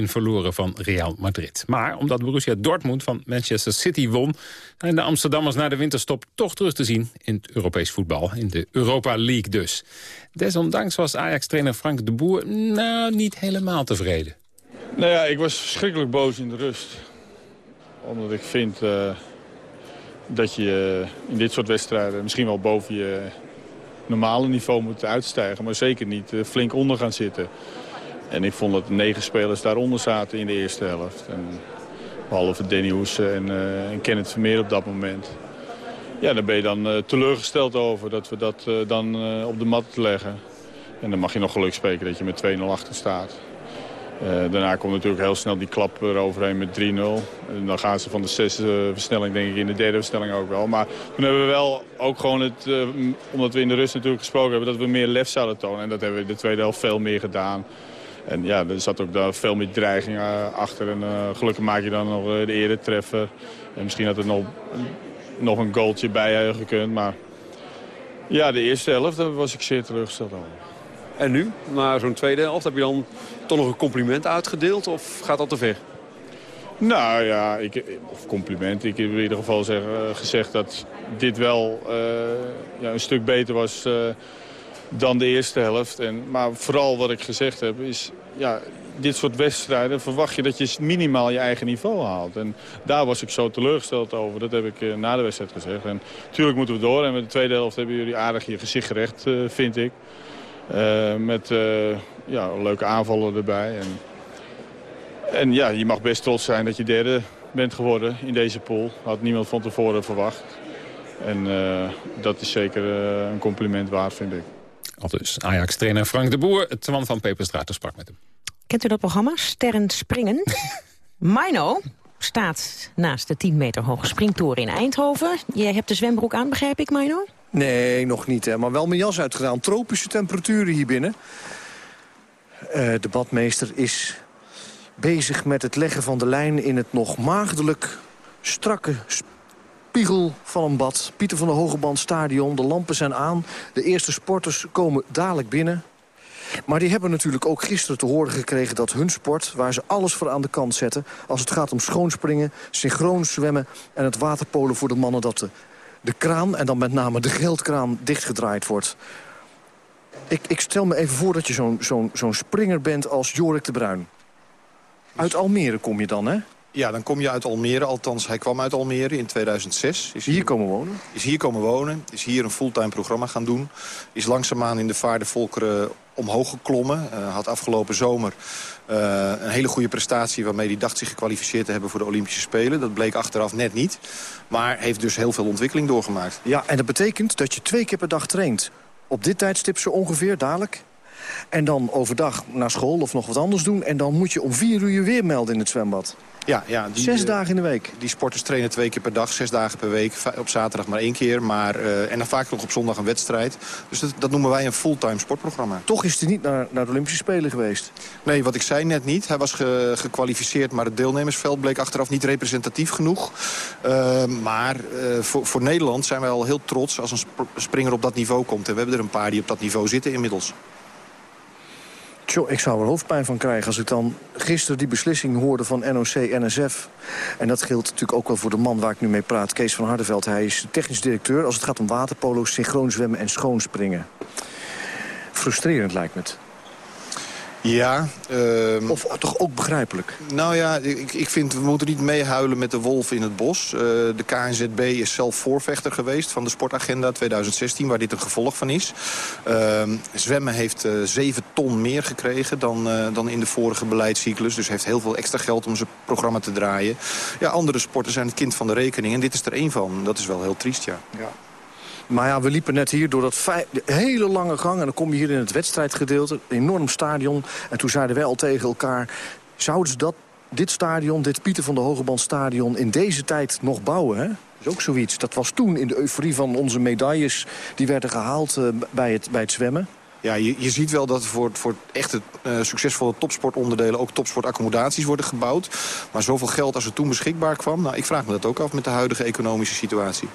4-1 verloren van Real Madrid. Maar omdat Borussia Dortmund van Manchester City won... zijn de Amsterdammers na de winterstop toch terug te zien in het Europees voetbal. In de Europa League dus. Desondanks was Ajax-trainer Frank de Boer nou niet helemaal tevreden. Nou ja, ik was verschrikkelijk boos in de rust. Omdat ik vind eh, dat je eh, in dit soort wedstrijden misschien wel boven je normale niveau moet uitstijgen. Maar zeker niet eh, flink onder gaan zitten. En ik vond dat negen spelers daaronder zaten in de eerste helft. En, behalve Danny Hoesen en, eh, en Kenneth Vermeer op dat moment. Ja, daar ben je dan eh, teleurgesteld over dat we dat dan op de mat leggen. En dan mag je nog geluk spreken dat je met 2-0 achter staat. Eh, daarna komt natuurlijk heel snel die klap eroverheen met 3-0. En dan gaan ze van de zesde versnelling denk ik in de derde versnelling ook wel. Maar toen hebben we wel ook gewoon het, eh, omdat we in de rust natuurlijk gesproken hebben... dat we meer lef zouden tonen. En dat hebben we in de tweede helft veel meer gedaan. En ja, er zat ook daar veel meer dreiging eh, achter. En gelukkig maak je dan nog de eretreffer. En misschien had er nog, nog een goaltje bij gekund. Maar ja, de eerste helft was ik zeer teleurgesteld. En nu, na zo'n tweede helft, heb je dan toch nog een compliment uitgedeeld? Of gaat dat te ver? Nou ja, ik, of compliment. Ik heb in ieder geval zeg, gezegd dat dit wel ja, een stuk beter was dan de eerste helft. En, maar vooral wat ik gezegd heb is... Ja, dit soort wedstrijden verwacht je dat je minimaal je eigen niveau haalt. En daar was ik zo teleurgesteld over. Dat heb ik na de wedstrijd gezegd. En natuurlijk moeten we door. En met de tweede helft hebben jullie aardig je gezicht gerecht, vind ik. Uh, met ja, leuke aanvallen erbij. En, en ja, je mag best trots zijn dat je derde bent geworden in deze pool. Had niemand van tevoren verwacht. En dat is zeker een compliment waard, vind ik. Al dus Ajax-trainer Frank de Boer, het man van Peperstraat, sprak met hem. Kent u dat programma, Sterren Springen? <laughs> Mino staat naast de 10 meter hoge springtoren in Eindhoven. Jij hebt de zwembroek aan, begrijp ik, Mino? Nee, nog niet, hè. maar wel mijn jas uitgedaan. Tropische temperaturen hier binnen. Uh, de badmeester is bezig met het leggen van de lijn... in het nog maagdelijk strakke spiegel van een bad. Pieter van der Hogeband Stadion, de lampen zijn aan. De eerste sporters komen dadelijk binnen. Maar die hebben natuurlijk ook gisteren te horen gekregen dat hun sport... waar ze alles voor aan de kant zetten... als het gaat om schoonspringen, synchroon zwemmen... en het waterpolen voor de mannen dat de, de kraan... en dan met name de geldkraan dichtgedraaid wordt. Ik, ik stel me even voor dat je zo'n zo'n zo'n springer bent als Jorik de Bruin. Uit Almere kom je dan, hè? Ja, dan kom je uit Almere. Althans, hij kwam uit Almere in 2006. Is hier komen wonen? Is hier komen wonen. Is hier een fulltime programma gaan doen. Is langzaamaan in de vaardevolkeren omhoog geklommen. Uh, had afgelopen zomer uh, een hele goede prestatie... waarmee hij dacht zich gekwalificeerd te hebben voor de Olympische Spelen. Dat bleek achteraf net niet. Maar heeft dus heel veel ontwikkeling doorgemaakt. Ja, en dat betekent dat je twee keer per dag traint. Op dit tijdstip zo ongeveer, dadelijk? En dan overdag naar school of nog wat anders doen. En dan moet je om vier uur je weer melden in het zwembad. Ja, ja die, zes dagen in de week. Die sporters trainen twee keer per dag, zes dagen per week. Op zaterdag maar één keer. Maar, uh, en dan vaak nog op zondag een wedstrijd. Dus dat, dat noemen wij een fulltime sportprogramma. Toch is hij niet naar, naar de Olympische Spelen geweest? Nee, wat ik zei net niet. Hij was ge, gekwalificeerd, maar het deelnemersveld bleek achteraf niet representatief genoeg. Uh, maar uh, voor, voor Nederland zijn wij al heel trots als een springer op dat niveau komt. En we hebben er een paar die op dat niveau zitten inmiddels. Tjo, ik zou er hoofdpijn van krijgen als ik dan gisteren die beslissing hoorde van NOC-NSF. En dat geldt natuurlijk ook wel voor de man waar ik nu mee praat, Kees van Hardeveld. Hij is technisch directeur als het gaat om waterpolo, synchroon zwemmen en schoonspringen. Frustrerend lijkt me het. Ja. Um, of toch ook begrijpelijk? Nou ja, ik, ik vind we moeten niet meehuilen met de wolf in het bos. Uh, de KNZB is zelf voorvechter geweest van de sportagenda 2016... waar dit een gevolg van is. Uh, zwemmen heeft uh, 7 ton meer gekregen dan, uh, dan in de vorige beleidscyclus. Dus heeft heel veel extra geld om zijn programma te draaien. Ja, andere sporten zijn het kind van de rekening. En dit is er één van. Dat is wel heel triest, ja. ja. Maar ja, we liepen net hier door dat hele lange gang... en dan kom je hier in het wedstrijdgedeelte, een enorm stadion. En toen zeiden wij al tegen elkaar... zouden ze dat, dit stadion, dit Pieter van de Hogeband stadion... in deze tijd nog bouwen, hè? Is ook zoiets. Dat was toen in de euforie van onze medailles... die werden gehaald uh, bij, het, bij het zwemmen. Ja, je, je ziet wel dat voor, voor echte uh, succesvolle topsportonderdelen... ook topsportaccommodaties worden gebouwd. Maar zoveel geld als er toen beschikbaar kwam... Nou, ik vraag me dat ook af met de huidige economische situatie.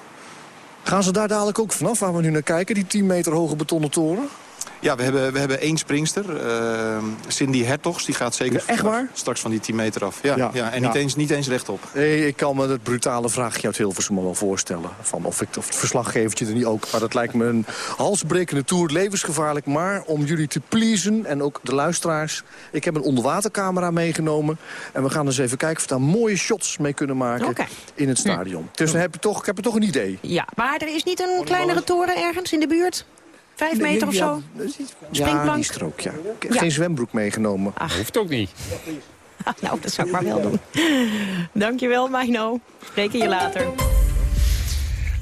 Gaan ze daar dadelijk ook vanaf, waar we nu naar kijken, die 10 meter hoge betonnen toren? Ja, we hebben, we hebben één springster, uh, Cindy Hertogs. Die gaat zeker Echt waar? straks van die 10 meter af. Ja, ja, ja en Niet, eens, niet eens rechtop. Nee, ik kan me het brutale vraagje uit Hilversum wel voorstellen. Van of, ik, of het verslaggevertje er niet ook. Maar dat lijkt me een halsbrekende tour, levensgevaarlijk. Maar om jullie te pleasen en ook de luisteraars... ik heb een onderwatercamera meegenomen. En we gaan eens even kijken of we daar mooie shots mee kunnen maken okay. in het stadion. Hm. Dus dan heb, je toch, ik heb er toch een idee. Ja, maar er is niet een kleinere toren ergens in de buurt? Vijf Nee, meter of zo? Ja, Springplank? die strook, ja. Ik heb Geen zwembroek meegenomen. Ach. Hoeft ook niet. <laughs> nou, dat zou ik maar wel doen. Dankjewel, Mino. Spreken je later.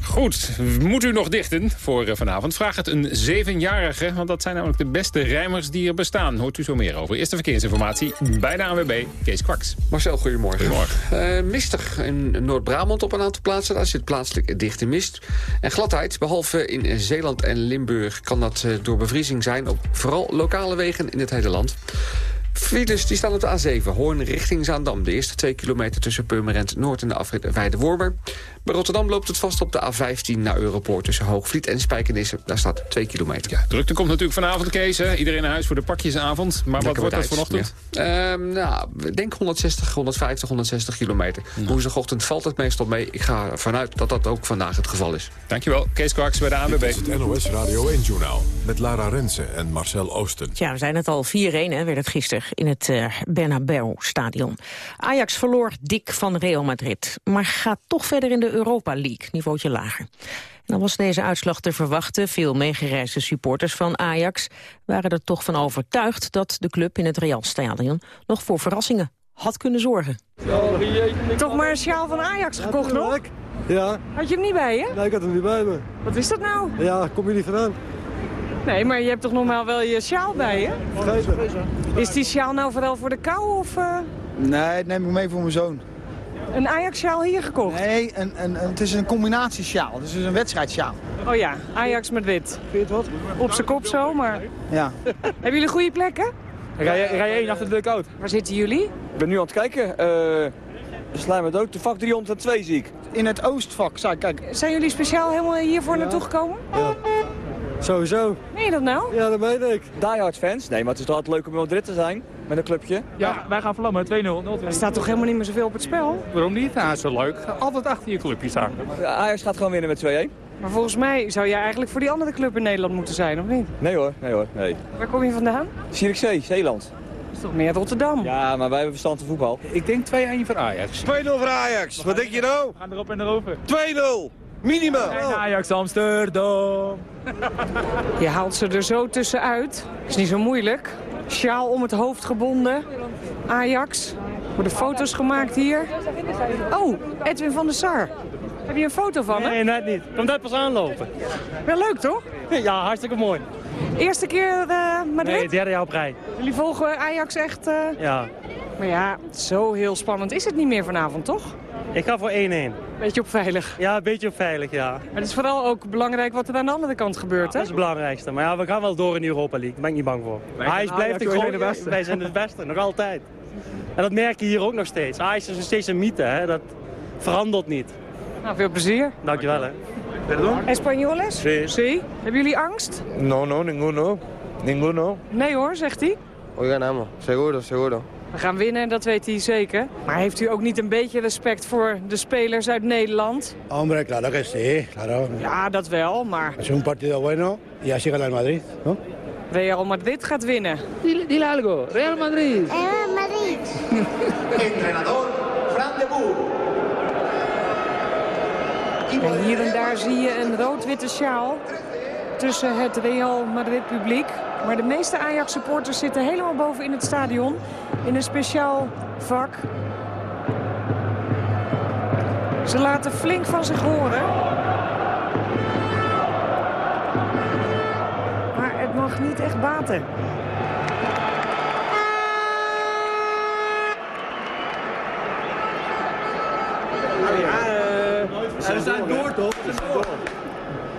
Goed, moet u nog dichten voor eh, vanavond? Vraag het een zevenjarige, want dat zijn namelijk de beste rijmers die er bestaan. Hoort u zo meer over. Eerste verkeersinformatie bij de ANWB, Kees Kwaks. Marcel, goedemorgen. Goedemorgen. Eh, mistig in Noord-Brabant op een aantal plaatsen. Daar zit plaatselijk dichte mist. En gladheid, behalve in Zeeland en Limburg... kan dat eh, door bevriezing zijn op vooral lokale wegen in het hele land. Files die staan op de A7, Hoorn richting Zaandam. De eerste twee kilometer tussen Purmerend Noord en de afrit Weide-Wormer. Bij Rotterdam loopt het vast op de A15 naar Europoort... tussen Hoogvliet en Spijkenisse. Daar staat 2 kilometer. Ja, drukte komt natuurlijk vanavond, Kees. Hè? Iedereen naar huis voor de pakjesavond. Maar Lekker wat wordt dat vanochtend? Ja. Ehm, nou, ik denk 160, 150, 160 kilometer. Woensdagochtend valt het meestal mee. Ik ga ervan uit dat dat ook vandaag het geval is. Dankjewel, Kees Kwaks bij de ANWB. Dit is het NOS Radio 1-journaal met Lara Rensen en Marcel Oosten. Ja, we zijn het al 4-1, hè, werd het gisteren in het eh Bernabeu-stadion. Ajax verloor dik van Real Madrid, maar gaat toch verder in de Europa League, niveautje lager. En dan was deze uitslag te verwachten. Veel meegereisde supporters van Ajax waren er toch van overtuigd... dat de club in het Real-stadion nog voor verrassingen had kunnen zorgen. Toch maar een sjaal van Ajax gekocht nog? Ja. Had je hem niet bij je? Nee, ik had hem niet bij me. Wat is dat nou? Ja, kom je niet vandaan. Nee, maar je hebt toch normaal wel je sjaal bij je? Is die sjaal nou vooral voor de kou of eh, Nee, dat neem ik mee voor mijn zoon. een Ajax-sjaal hier gekocht? Nee, een, een, een- het is een combinatiesjaal. Het is dus een wedstrijdsjaal. Oh ja, Ajax met wit. Vind je het wat? Op zijn kop zo, maar... Ja. <laughs> Hebben jullie goede plekken? Rij, rij 1 achter de auto. Waar zitten jullie? Ik ben nu aan het kijken. Eh slijm het ook. De vak 302 zie ik. In het oostvak, zou ik kijken. Zijn jullie speciaal helemaal hiervoor naartoe gekomen? Sowieso. Meen je dat nou? Ja, dat weet ik. Die Hard fans. Nee, maar het is toch altijd leuk om in Madrid te zijn. Met een clubje. Ja, wij gaan vlammen. 2-0. Er staat toch helemaal niet meer zoveel op het spel? Waarom niet? Nou, zo leuk. Altijd achter je clubje staan. Ajax gaat gewoon winnen met 2-1. Maar volgens mij zou jij eigenlijk voor die andere club in Nederland moeten zijn, of niet? Nee hoor, nee hoor, nee. Waar kom je vandaan? Zierikzee, Zeeland. Dat is toch meer Rotterdam? Ja, maar wij hebben verstand van voetbal. Ik denk 2-1 voor Ajax. 2-0 voor Ajax. Wat denk je nou? We gaan erop en erover. 2-0. Minimaal. Ajax Amsterdam. <laughs> Je haalt ze er zo tussenuit. Is niet zo moeilijk. Sjaal om het hoofd gebonden. Ajax. Worden foto's gemaakt hier. Oh, Edwin van der Sar. Heb je een foto van hem? Nee, net niet. Komt uit pas aanlopen. Wel leuk, toch? <laughs> Ja, hartstikke mooi. Eerste keer eh Madrid? Nee, derde jaar op rij. Jullie volgen Ajax echt... eh, Ja. Maar ja, zo heel spannend is het niet meer vanavond, toch? Ik ga voor 1-1. Beetje op veilig. Ja, een beetje op veilig, ja. Maar het is vooral ook belangrijk wat er aan de andere kant gebeurt, hè? Dat is het belangrijkste. Maar ja, we gaan wel door in de Europa League. Daar ben ik niet bang voor. Wij Ajax blijft de grote wij zijn de beste. Wij zijn de beste, nog altijd. En dat merk je hier ook nog steeds. Ajax is nog steeds een mythe, hè. Dat verandert niet. Nou, veel plezier. Dankjewel, hè. Españoles? Sí. Sí. Hebben jullie angst? No, no, ninguno. Ninguno. Nee hoor, zegt hij. Hoy ganamos. Seguro, seguro. We gaan winnen, dat weet hij zeker. Maar heeft u ook niet een beetje respect voor de spelers uit Nederland? Hombre, claro que sí, claro. Ja, dat wel, maar Es un partido bueno y así gana el Madrid, ¿no? Real Madrid gaat winnen. Dile, dile algo. Real Madrid. Real Madrid. <laughs> Entrenador Fran de Boer. En hier en daar zie je een rood-witte sjaal tussen het Real Madrid publiek. Maar de meeste Ajax-supporters zitten helemaal boven in het stadion. In een speciaal vak. Ze laten flink van zich horen. Maar het mag niet echt baten. we zijn door, toch?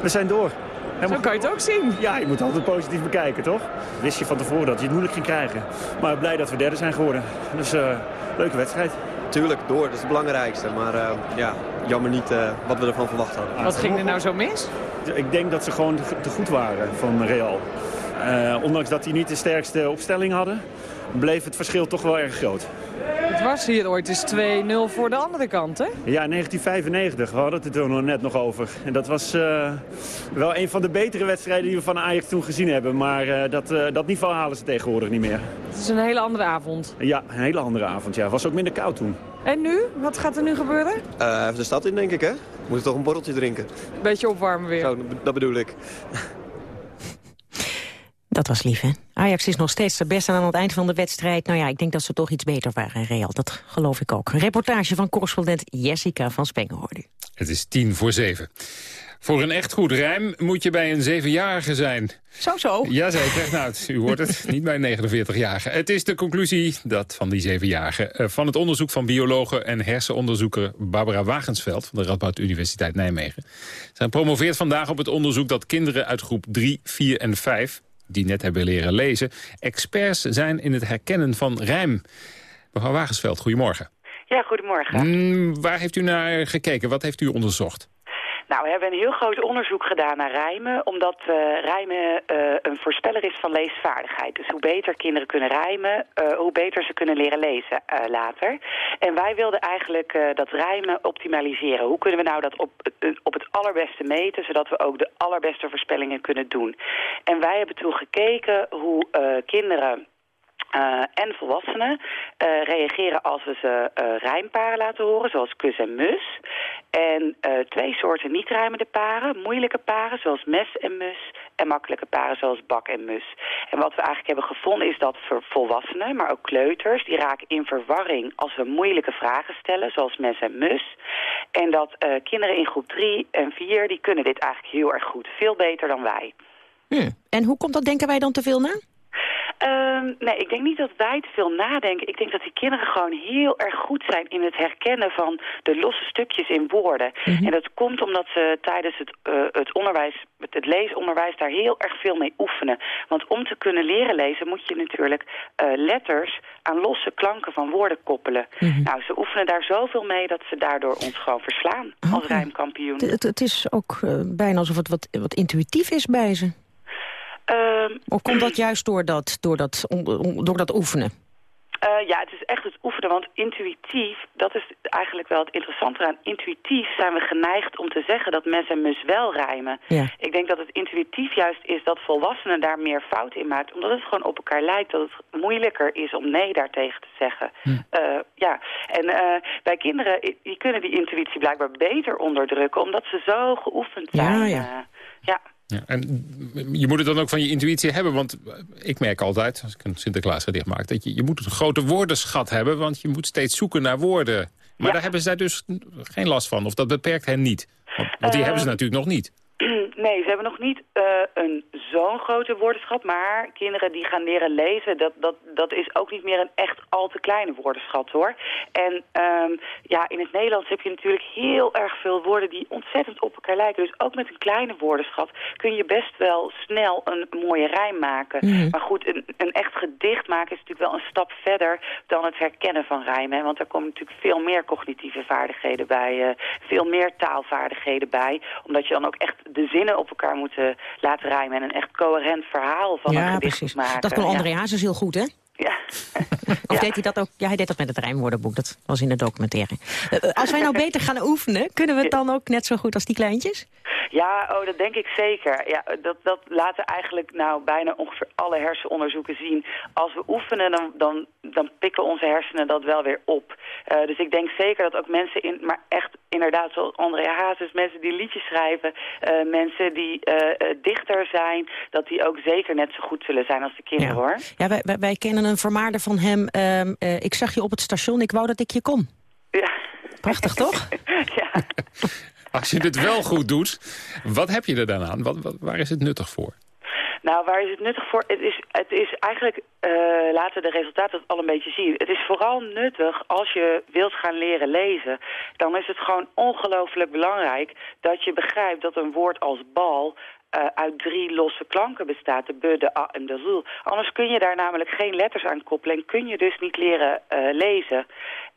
We zijn door. Zo kan je het ook zien. Ja, je moet altijd positief bekijken, toch? Wist je van tevoren dat je het moeilijk ging krijgen. Maar blij dat we derde zijn geworden. Dus eh, leuke wedstrijd. Tuurlijk, door, dat is het belangrijkste. Maar eh, ja, jammer niet eh, wat we ervan verwacht hadden. Wat ging er nou zo mis? Ik denk dat ze gewoon te- goed waren van Real. Eh, ondanks dat die niet de sterkste opstelling hadden, bleef het verschil toch wel erg groot. Het was hier ooit eens 2-0 voor de andere kant, hè? Ja, 1995, we hadden het er toen nog net nog over. En dat was eh, wel een van de betere wedstrijden die we van Ajax toen gezien hebben. Maar eh, dat, eh, dat niveau halen ze tegenwoordig niet meer. Het is een hele andere avond. Ja, een hele andere avond. Ja, was ook minder koud toen. En nu? Wat gaat er nu gebeuren? Eh, even de stad in, denk ik, hè? Moet toch een borreltje drinken? Beetje opwarmen weer. Zo, dat bedoel ik. Dat was lief, hè? Ajax is nog steeds de beste aan het eind van de wedstrijd. Nou ja, ik denk dat ze toch iets beter waren, Real. Dat geloof ik ook. Een reportage van correspondent Jessica van Spengen hoorde u. Het is tien voor zeven. Voor een echt goed rijm moet je bij een zevenjarige zijn. Zo, zo. Jazeker, nou, u hoort het, <laughs> niet bij een 49-jarige. Het is de conclusie dat van die zevenjarige... Uh, van het onderzoek van biologe en hersenonderzoeker Barbara Wagensveld... van de Radboud Universiteit Nijmegen. Zij promoveert vandaag op het onderzoek dat kinderen uit groep 3, 4 en 5... die net hebben leren lezen, experts zijn in het herkennen van rijm. Mevrouw Wagensveld, goedemorgen. Ja, goedemorgen. Mm, waar heeft u naar gekeken? Wat heeft u onderzocht? Nou, we hebben een heel groot onderzoek gedaan naar rijmen, omdat uh, rijmen uh, een voorspeller is van leesvaardigheid. Dus hoe beter kinderen kunnen rijmen, uh, hoe beter ze kunnen leren lezen later. En wij wilden eigenlijk dat rijmen optimaliseren. Hoe kunnen we nou dat op, op het allerbeste meten, zodat we ook de allerbeste voorspellingen kunnen doen? En wij hebben toen gekeken hoe kinderen uh, en volwassenen uh, reageren als we ze uh, rijmparen laten horen, zoals kus en mus. En twee soorten niet-rijmende paren, moeilijke paren, zoals mes en mus. En makkelijke paren, zoals bak en mus. En wat we eigenlijk hebben gevonden is dat voor volwassenen, maar ook kleuters... die raken in verwarring als we moeilijke vragen stellen, zoals mes en mus. En dat kinderen in groep 3 en 4, die kunnen dit eigenlijk heel erg goed. Veel beter dan wij. En hoe komt dat, denken wij dan te veel na? Um, nee, ik denk niet dat wij te veel nadenken. Ik denk dat die kinderen gewoon heel erg goed zijn in het herkennen van de losse stukjes in woorden. Mm -hmm. En dat komt omdat ze tijdens het, uh, het onderwijs, het leesonderwijs, daar heel erg veel mee oefenen. Want om te kunnen leren lezen moet je natuurlijk uh, letters aan losse klanken van woorden koppelen. Mm -hmm. Nou, ze oefenen daar zoveel mee dat ze daardoor ons gewoon verslaan okay. als rijmkampioen. Het, het is ook uh, bijna alsof het wat, wat intuïtief is bij ze. Um, of komt dat juist door dat, door dat, door dat oefenen? Uh, ja, het is echt het oefenen, want intuïtief, dat is eigenlijk wel het interessante aan. Intuïtief zijn we geneigd om te zeggen dat mes en mus wel rijmen. Ja. Ik denk dat het intuïtief juist is dat volwassenen daar meer fout in maken. Omdat het gewoon op elkaar lijkt dat het moeilijker is om nee daartegen te zeggen. Hm. Uh, ja, en uh, bij kinderen, die kunnen die intuïtie blijkbaar beter onderdrukken, omdat ze zo geoefend zijn. Ja, ja. ja. Ja, en je moet het dan ook van je intuïtie hebben, want ik merk altijd, als ik een Sinterklaas gedicht maak, dat je, je moet een grote woordenschat hebben, want je moet steeds zoeken naar woorden. Maar Ja. daar hebben daar dus geen last van, of dat beperkt hen niet. Want, want die Eh, hebben ze natuurlijk nog niet. <clears throat> Nee, ze hebben nog niet uh, een zo'n grote woordenschat, maar kinderen die gaan leren lezen, dat, dat, dat is ook niet meer een echt al te kleine woordenschat hoor. En um, ja, in het Nederlands heb je natuurlijk heel erg veel woorden die ontzettend op elkaar lijken. Dus ook met een kleine woordenschat kun je best wel snel een mooie rijm maken. Mhm. Maar goed, een, een echt gedicht maken is natuurlijk wel een stap verder dan het herkennen van rijmen. hè, Want daar komen natuurlijk veel meer cognitieve vaardigheden bij, uh, veel meer taalvaardigheden bij. Omdat je dan ook echt de zinnen op elkaar moet uh, laten rijmen en een echt coherent verhaal van een ja, gedicht precies. maken. Dat kon Ja. André Hazes heel goed, hè? Ja. <laughs> Of deed hij dat ook? Ja, hij deed dat met het rijmwoordenboek. Dat was in de documentaire. Uh, als wij nou <laughs> beter gaan oefenen, kunnen we het dan ook net zo goed als die kleintjes? Ja, oh, dat denk ik zeker. Ja, dat, dat laten eigenlijk nou bijna ongeveer alle hersenonderzoeken zien. Als we oefenen, dan, dan, dan pikken onze hersenen dat wel weer op. Uh, dus ik denk zeker dat ook mensen, in, maar echt inderdaad zoals André Hazes, mensen die liedjes schrijven, uh, mensen die uh, dichter zijn, dat die ook zeker net zo goed zullen zijn als de kinderen ja. hoor. Ja, wij, wij, wij, kennen een vermaarder van hem. ik zag je op het station, ik wou dat ik je kon. Ja. Prachtig, toch? <laughs> ja. <laughs> Als je het wel goed doet, wat heb je er dan aan? Wat, waar is het nuttig voor? Nou, waar is het nuttig voor? Het is, het is eigenlijk, uh, laten de resultaten al een beetje zien. Het is vooral nuttig als je wilt gaan leren lezen. Dan is het gewoon ongelooflijk belangrijk dat je begrijpt dat een woord als bal uh, uit drie losse klanken bestaat. De be, de a en de zul. Anders kun je daar namelijk geen letters aan koppelen en kun je dus niet leren uh, lezen.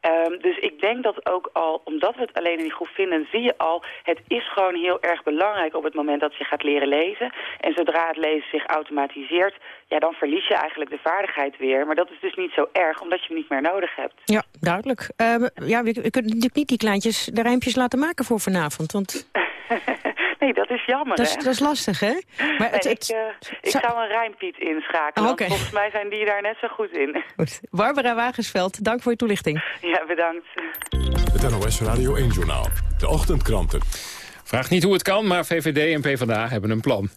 Um, dus ik denk dat ook al, omdat we het alleen in die groep vinden, zie je al, het is gewoon heel erg belangrijk op het moment dat je gaat leren lezen. En zodra het lezen zich automatiseert, ja, dan verlies je eigenlijk de vaardigheid weer. Maar dat is dus niet zo erg, omdat je hem niet meer nodig hebt. Ja, duidelijk. Uh, ja, we, we kunnen natuurlijk niet die kleintjes de rijmpjes laten maken voor vanavond, want... <laughs> nee, dat is jammer, dat is, hè? Dat is lastig, hè? Maar het, nee, het, ik, uh, ik zou een rijmpiet inschakelen, oh, okay. want volgens mij zijn die daar net zo goed in. <laughs> Goed. Barbara Wagensveld, dank voor je toelichting. Ja, bedankt. Het NOS Radio 1-journaal. De ochtendkranten. Vraag niet hoe het kan, maar VVD en PvdA hebben een plan.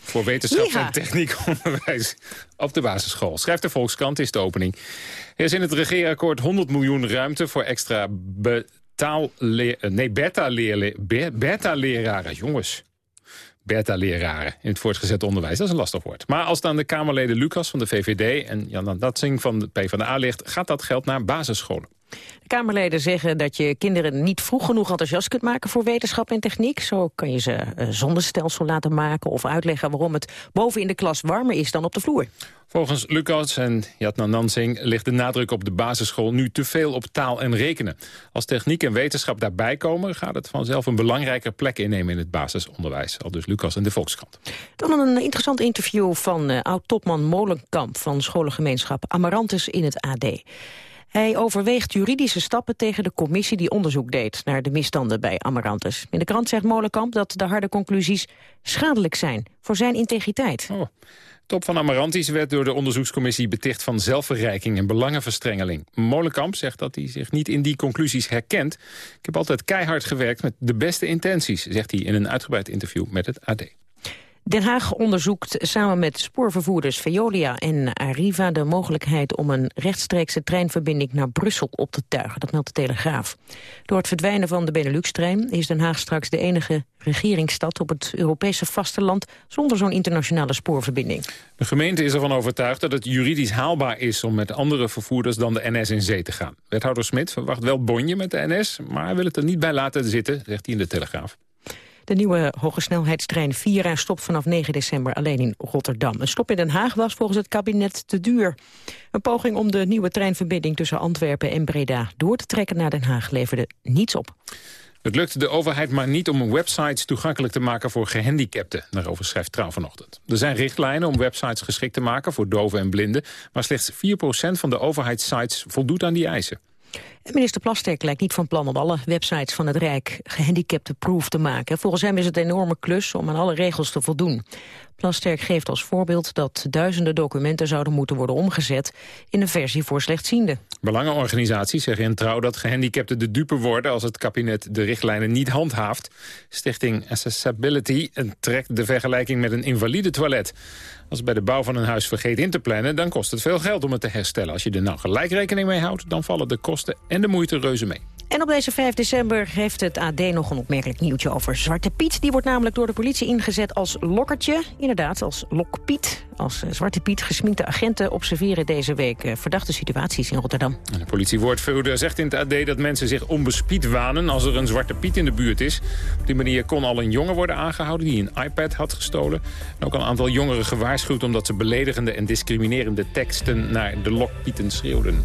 voor wetenschaps- Ja. en techniekonderwijs <laughs> op de basisschool. Schrijft de Volkskrant, is de opening. Er is in het regeerakkoord 100 miljoen ruimte voor extra betaalleer... eh, Nee, beta-leraren. Jongens. Beta-leraren in het voortgezet onderwijs. Dat is een lastig woord. Maar als het aan de Kamerleden Lucas van de VVD... en Jan Datsing van de PvdA ligt... gaat dat geld naar basisscholen. De Kamerleden zeggen dat je kinderen niet vroeg genoeg enthousiast kunt maken voor wetenschap en techniek. Zo kan je ze een zonnestelsel laten maken of uitleggen waarom het boven in de klas warmer is dan op de vloer. Volgens Lucas en Jatnan Nansing ligt de nadruk op de basisschool nu te veel op taal en rekenen. Als techniek en wetenschap daarbij komen, gaat het vanzelf een belangrijker plek innemen in het basisonderwijs. Al dus Lucas en de Volkskrant. Dan een interessant interview van eh, oud-topman Molenkamp van scholengemeenschap Amarantus in het AD. Hij overweegt juridische stappen tegen de commissie die onderzoek deed naar de misstanden bij Amarantus. In de krant zegt Molenkamp dat de harde conclusies schadelijk zijn voor zijn integriteit. Oh. Top van Amarantis werd door de onderzoekscommissie beticht van zelfverrijking en belangenverstrengeling. Molenkamp zegt dat hij zich niet in die conclusies herkent. Ik heb altijd keihard gewerkt met de beste intenties, zegt hij in een uitgebreid interview met het AD. Den Haag onderzoekt samen met spoorvervoerders Veolia en Arriva de mogelijkheid om een rechtstreekse treinverbinding naar Brussel op te tuigen. Dat meldt de Telegraaf. Door het verdwijnen van de Benelux-trein is Den Haag straks de enige regeringsstad op het Europese vasteland zonder zo'n internationale spoorverbinding. De gemeente is ervan overtuigd dat het juridisch haalbaar is om met andere vervoerders dan de NS in zee te gaan. Wethouder Smit verwacht wel bonje met de NS, maar wil het er niet bij laten zitten, zegt hij in de Telegraaf. De nieuwe hogesnelheidstrein Vira stopt vanaf 9 december alleen in Rotterdam. Een stop in Den Haag was volgens het kabinet te duur. Een poging om de nieuwe treinverbinding tussen Antwerpen en Breda door te trekken naar Den Haag leverde niets op. Het lukt de overheid maar niet om websites toegankelijk te maken voor gehandicapten. Daarover schrijft Trouw vanochtend. Er zijn richtlijnen om websites geschikt te maken voor doven en blinden. Maar slechts 4% van de overheidssites voldoet aan die eisen. Minister Plasterk lijkt niet van plan om alle websites van het Rijk gehandicaptenproof te maken. Volgens hem is het een enorme klus om aan alle regels te voldoen. Plasterk geeft als voorbeeld dat duizenden documenten zouden moeten worden omgezet in een versie voor slechtzienden. Belangenorganisaties zeggen in Trouw dat gehandicapten de dupe worden als het kabinet de richtlijnen niet handhaaft. Stichting Accessibility trekt de vergelijking met een invalide toilet. Als bij de bouw van een huis vergeet in te plannen, dan kost het veel geld om het te herstellen. Als je er nou gelijk rekening mee houdt, dan vallen de kosten en de moeite reuze mee. En op deze 5 december heeft het AD nog een opmerkelijk nieuwtje over Zwarte Piet. Die wordt namelijk door de politie ingezet als lokkertje. Inderdaad, als lokpiet. Als eh, Zwarte Piet gesminkte agenten observeren deze week eh, verdachte situaties in Rotterdam. En de politiewoordvoerder zegt in het AD dat mensen zich onbespied wanen als er een Zwarte Piet in de buurt is. Op die manier kon al een jongen worden aangehouden die een iPad had gestolen. En ook een aantal jongeren gewaarschuwd omdat ze beledigende en discriminerende teksten naar de lokpieten schreeuwden.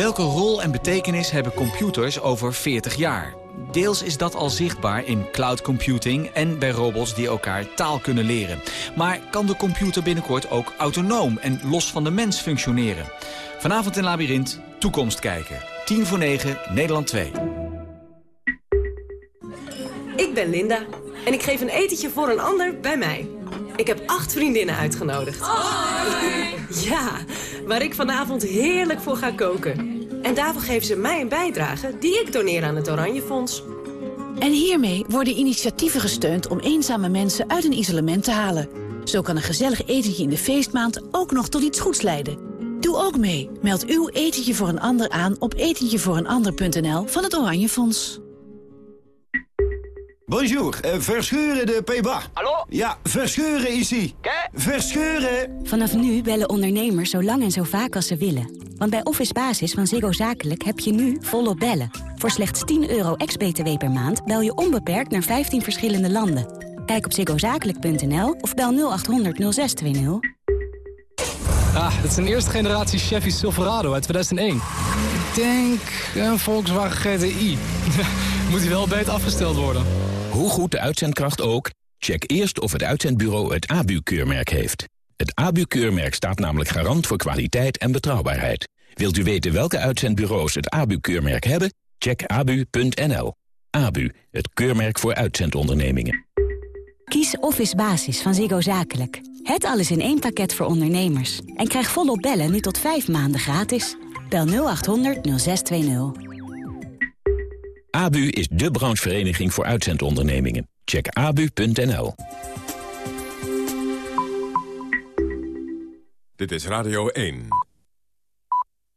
Welke rol en betekenis hebben computers over 40 jaar? Deels is dat al zichtbaar in cloud computing en bij robots die elkaar taal kunnen leren. Maar kan de computer binnenkort ook autonoom en los van de mens functioneren? Vanavond in Labyrinth, Toekomst kijken. 10 voor 9, Nederland 2. Ik ben Linda en ik geef een etentje voor een ander bij mij. Ik heb acht vriendinnen uitgenodigd. <laughs> Ja, waar ik vanavond heerlijk voor ga koken. En daarvoor geven ze mij een bijdrage die ik doneer aan het Oranje Fonds. En hiermee worden initiatieven gesteund om eenzame mensen uit een isolement te halen. Zo kan een gezellig etentje in de feestmaand ook nog tot iets goeds leiden. Doe ook mee. Meld uw etentje voor een ander aan op etentjevooreenander.nl van het Oranje Fonds. Bonjour, uh, Verscheuren de Peba. Hallo? Ja, Verscheuren ici. Verscheuren! Vanaf nu bellen ondernemers zo lang en zo vaak als ze willen. Want bij Office Basis van Ziggo Zakelijk heb je nu volop bellen. Voor slechts 10 euro ex-BTW per maand bel je onbeperkt naar 15 verschillende landen. Kijk op ziggozakelijk.nl of bel 0800 0620. Ah, het is een eerste generatie Chevy Silverado uit 2001. Ik denk een Volkswagen GTI. <laughs> Moet hij wel beter afgesteld worden. Hoe goed de uitzendkracht ook, check eerst of het uitzendbureau het ABU-keurmerk heeft. Het ABU-keurmerk staat namelijk garant voor kwaliteit en betrouwbaarheid. Wilt u weten welke uitzendbureaus het ABU-keurmerk hebben? Check abu.nl. ABU, het keurmerk voor uitzendondernemingen. Kies Office Basis van Ziggo Zakelijk. Het alles in één pakket voor ondernemers. En krijg volop bellen nu tot vijf maanden gratis. Bel 0800 0620. ABU is de branchevereniging voor uitzendondernemingen. Check abu.nl. Dit is Radio 1.